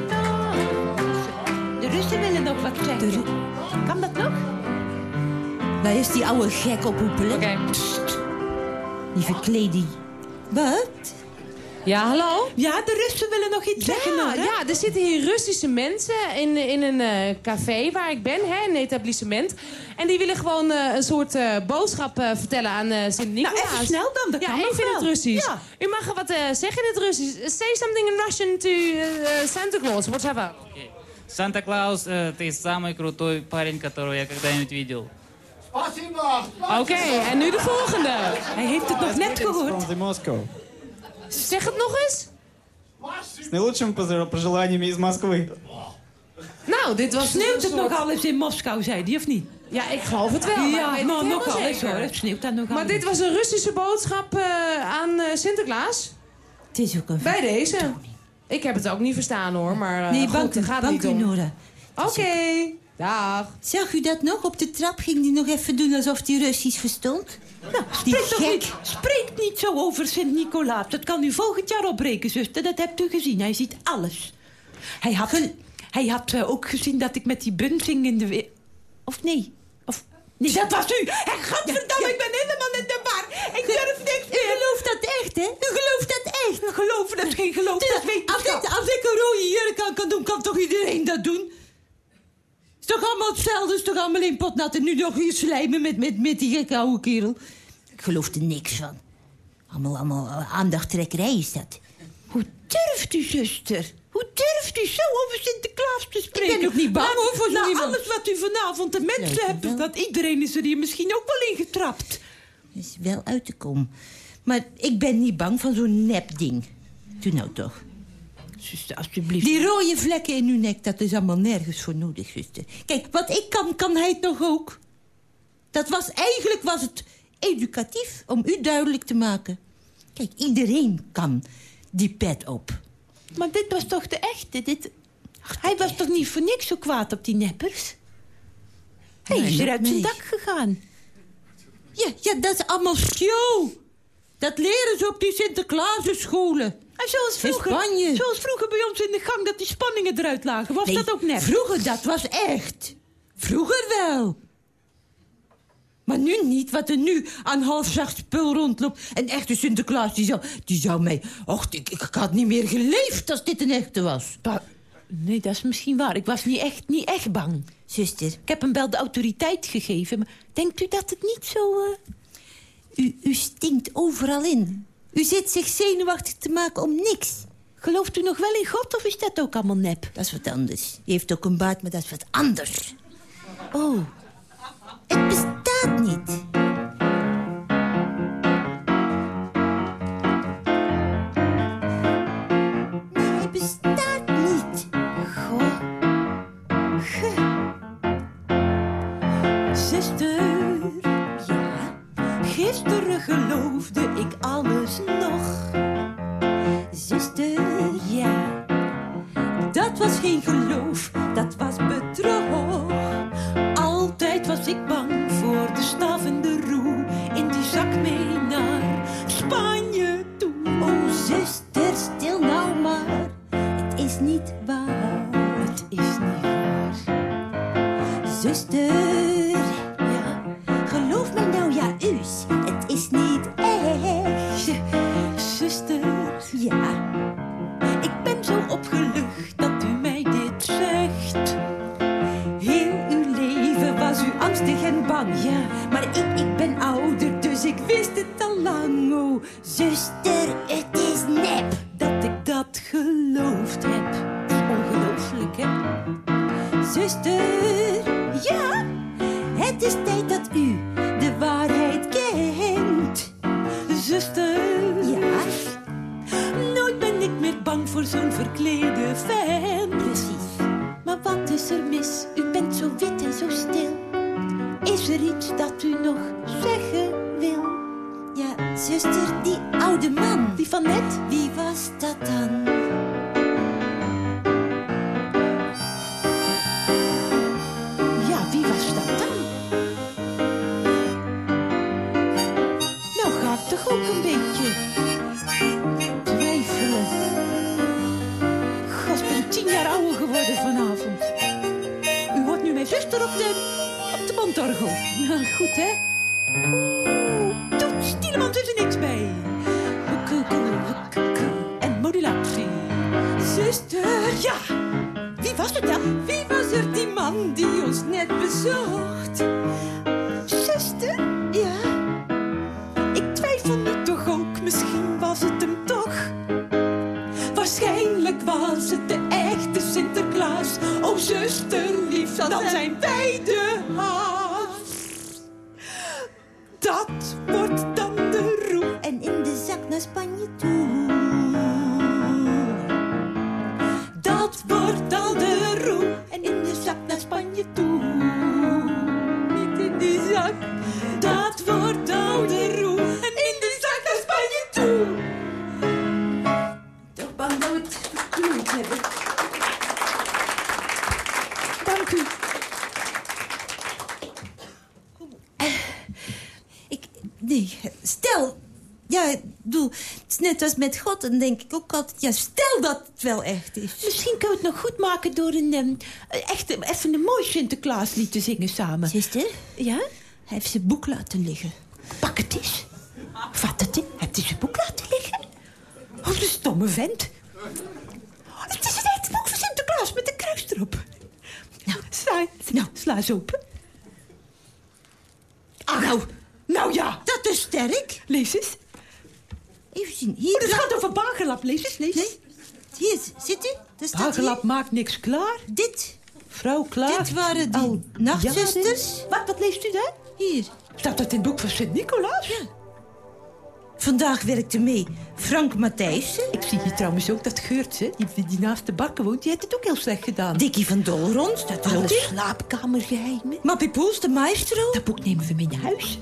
De Russen willen nog wat zeggen. Kan dat nog? Waar is die oude gek ophoepelen? Oké. Die verkleding. Wat? Ja, hallo? Ja, de Russen willen nog iets zeggen. Ja, hoor, hè? ja, er zitten hier Russische mensen in, in een eh, café waar ik ben, hè, een etablissement. En die willen gewoon eh, een soort eh, boodschap eh, vertellen aan eh Sint-Nicolaas. Nou, even snel dan, dat ja, kan nog even in het. Russisch. Ja. U mag er wat eh, zeggen in het Russisch. Say something in Russian to Santa Claus, whatever. Санта-Клаус э, ты самый крутой парень, которого я когда-нибудь видел. Oké, en nu de volgende. Hij heeft het nog net gehoord. From Moscow. Zeg het nog eens. С наилучшими пожел- пожеланиями из Москвы. Nou, dit was Sneeuwt een het soort- nog alles in Moskou, zei hij, of niet? Ja, ik geloof het wel. maar ik Ja, weet het maar helemaal nog alles zeker. hoor. Het sneeuwt daar nog Maar alles. dit was een Russische boodschap eh, aan eh, Sinterklaas. Het is ook een... Bij deze. Ik heb het ook niet verstaan hoor, maar eh Nee, goed, bank u, het gaat bank niet u, om. Nora. Oké, dag. Zag u dat nog? Op de trap ging die nog even doen alsof hij Russisch verstond. Nou, Die spreek, toch gek. niet, spreek niet zo over Sint-Nicolaas. Dat kan u volgend jaar opbreken, zuster. Dat hebt u gezien. Hij ziet alles. Hij had, hij had eh, ook gezien dat ik met die bunting in de... Of nee? Nee, dat was u! Hé, godverdamme, ik ben helemaal in de war. Ik durf niks U meer. gelooft dat echt, hè? U gelooft dat echt. Geloven, dat geen geloof, dat weet als, ik, als ik een rode jurk aan kan doen, kan toch iedereen dat doen? is toch allemaal hetzelfde? is toch allemaal in potnat? En nu nog hier slijmen met, met, met die gekke oude kerel? Ik geloof er niks van. Allemaal, allemaal eh, aandachttrekkerij is dat. Hoe durft u, zuster? Hoe durft u zo over Sinterklaas te spreken? ben ook niet bang, hoor, voor zo na iemand. alles wat u vanavond de mensen Leuk, hebt... wel. dat iedereen is er hier misschien ook wel in getrapt. is wel uit te komen. Maar ik ben niet bang van zo'n nepding. Doe nou toch. Zuster, alsjeblieft. Die rode vlekken in uw nek, dat is allemaal nergens voor nodig, zuster. Kijk, wat ik kan, kan hij toch ook? Dat was eigenlijk was het educatief om u duidelijk te maken. Kijk, iedereen kan die pet op. Maar dit was toch de echte? Dit... Hij was toch niet voor niks zo kwaad op die neppers? Hij Nee, is er dat uit zijn dak gegaan. Ja, ja, dat is allemaal show. Dat leren ze op die Sinterklaasenscholen. En zoals vroeger, zoals vroeger bij ons in de gang dat die spanningen eruit lagen. Was Nee, dat ook nep? Vroeger, dat was echt. Vroeger wel. Maar nu niet, wat er nu aan halfzacht spul rondloopt. En echte Sinterklaas, die zou, die zou mij... Och, ik, ik had niet meer geleefd als dit een echte was. Nee, dat is misschien waar. Ik was niet echt, niet echt bang. Zuster. Ik heb hem wel de autoriteit gegeven. Maar denkt u dat het niet zo... eh, U, u stinkt overal in. U zit zich zenuwachtig te maken om niks. Gelooft u nog wel in God of is dat ook allemaal nep? Dat is wat anders. Die heeft ook een baard, maar dat is wat anders. Oh, het bestaat bestaat niet. Geloofde ik alles nog. Zuster. Ja. Dat was geen geloof, dat was bedrog. Zuster, stil nou maar. Het is niet waar. Het is niet waar. Zuster. Ja, geloof me nou, ja, us. Het is niet echt. Zuster. Ja. Ik ben zo opgelucht dat u mij dit zegt. Heel uw leven was u angstig en bang. Ja, maar ik, ik ben ouder, dus ik wist Søster Øttis nebb. Ik, nee, stel... Ja, bedoel, het is net als met God. Dan denk ik ook altijd, ja, stel dat het wel echt is. Misschien kunnen we het nog goed maken door een, ehm, echt even een mooi Sinterklaaslied te zingen samen. Zuster? Ja? Hij heeft zijn boek laten liggen. Pak het eens. Vat het in. Heb je zijn boek laten liggen? Oh, de stomme vent. Het is het boek van Sinterklaas met een kruis erop. Nou, sla, nou, sla eens open. Ah, nou, nou ja. Dat is sterk. Lees eens. Even zien. Hier Oh, dat gaat over Bagelap. Lees eens, lees. Nee. Hier, zit staat Bagelap maakt niks klaar. Dit. Vrouw klaar. Dit waren die nachtzusters. Wat, wat leest u daar? Hier. Staat dat in het boek van Sint-Nicolaas? Ja. Vandaag werkte mee Frank Matthijssen. Ik zie hier trouwens ook dat Geurtje, die, die naast de bakken woont, die heeft het ook heel slecht gedaan. Dikkie van Dolrond er Alle ook in. slaapkamergeheimen. Mappie Poels, de maestro. Dat boek nemen we mee naar huis.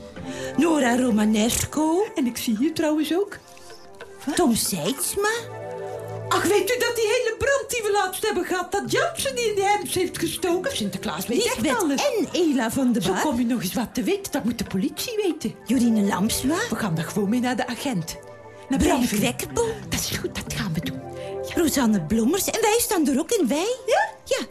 Nora Romanesco. En ik zie hier trouwens ook... Tom Seidsma. Ach, weet u dat die hele brand die we laatst hebben gehad... dat Jansen die in de herfst heeft gestoken? Sinterklaas weet echt Lisbeth alles. en Ela van de Zo Baar. kom je nog eens wat te weten. Dat moet de politie weten. Jorine Lamsma. We gaan daar gewoon mee naar de agent. Naar Bram. Dat is goed, dat gaan we doen. Rosanne Blommers. En wij staan er ook in. Wij? Ja? Ja.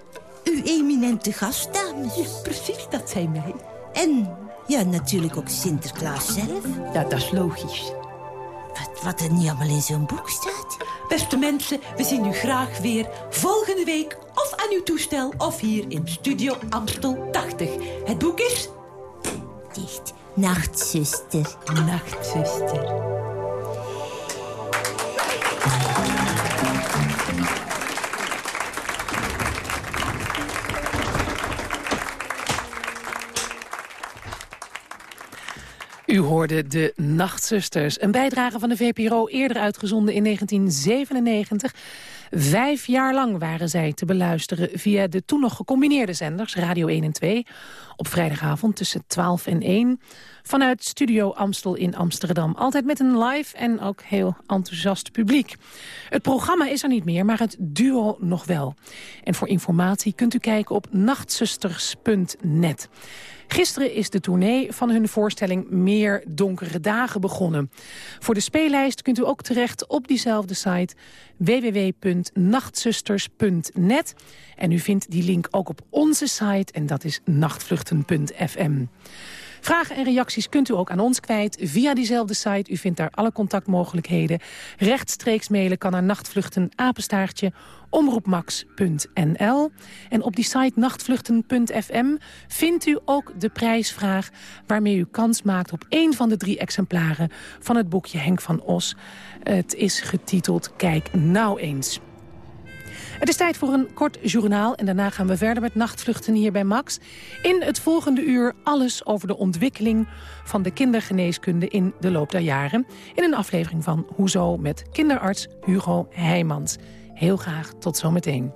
Uw eminente gastdames. Ja, precies, dat zijn wij. En ja, natuurlijk ook Sinterklaas zelf. Ja, dat is logisch. Wat, wat er niet allemaal in zo'n boek staat. Beste mensen, we zien u graag weer volgende week... of aan uw toestel of hier in Studio Amstel 80. Het boek is... Dicht. Nachtzuster. Nachtzuster. U hoorde de Nachtzusters. Een bijdrage van de VPRO eerder uitgezonden in 1997. Vijf jaar lang waren zij te beluisteren via de toen nog gecombineerde zenders... Radio 1 en 2, op vrijdagavond tussen 12 en 1... vanuit Studio Amstel in Amsterdam. Altijd met een live en ook heel enthousiast publiek. Het programma is er niet meer, maar het duo nog wel. En voor informatie kunt u kijken op nachtzusters.net. Gisteren is de tournee van hun voorstelling Meer Donkere Dagen begonnen. Voor de speellijst kunt u ook terecht op diezelfde site www.nachtzusters.net. En u vindt die link ook op onze site en dat is nachtvluchten.fm. Vragen en reacties kunt u ook aan ons kwijt via diezelfde site. U vindt daar alle contactmogelijkheden. Rechtstreeks mailen kan naar nachtvluchten apenstaartje omroepmax.nl. En op die site nachtvluchten.fm vindt u ook de prijsvraag... waarmee u kans maakt op één van de drie exemplaren van het boekje Henk van Os. Het is getiteld Kijk nou eens. Het is tijd voor een kort journaal en daarna gaan we verder met nachtvluchten hier bij Max. In het volgende uur alles over de ontwikkeling van de kindergeneeskunde in de loop der jaren. In een aflevering van Hoezo met kinderarts Hugo Heijmans. Heel graag tot zometeen.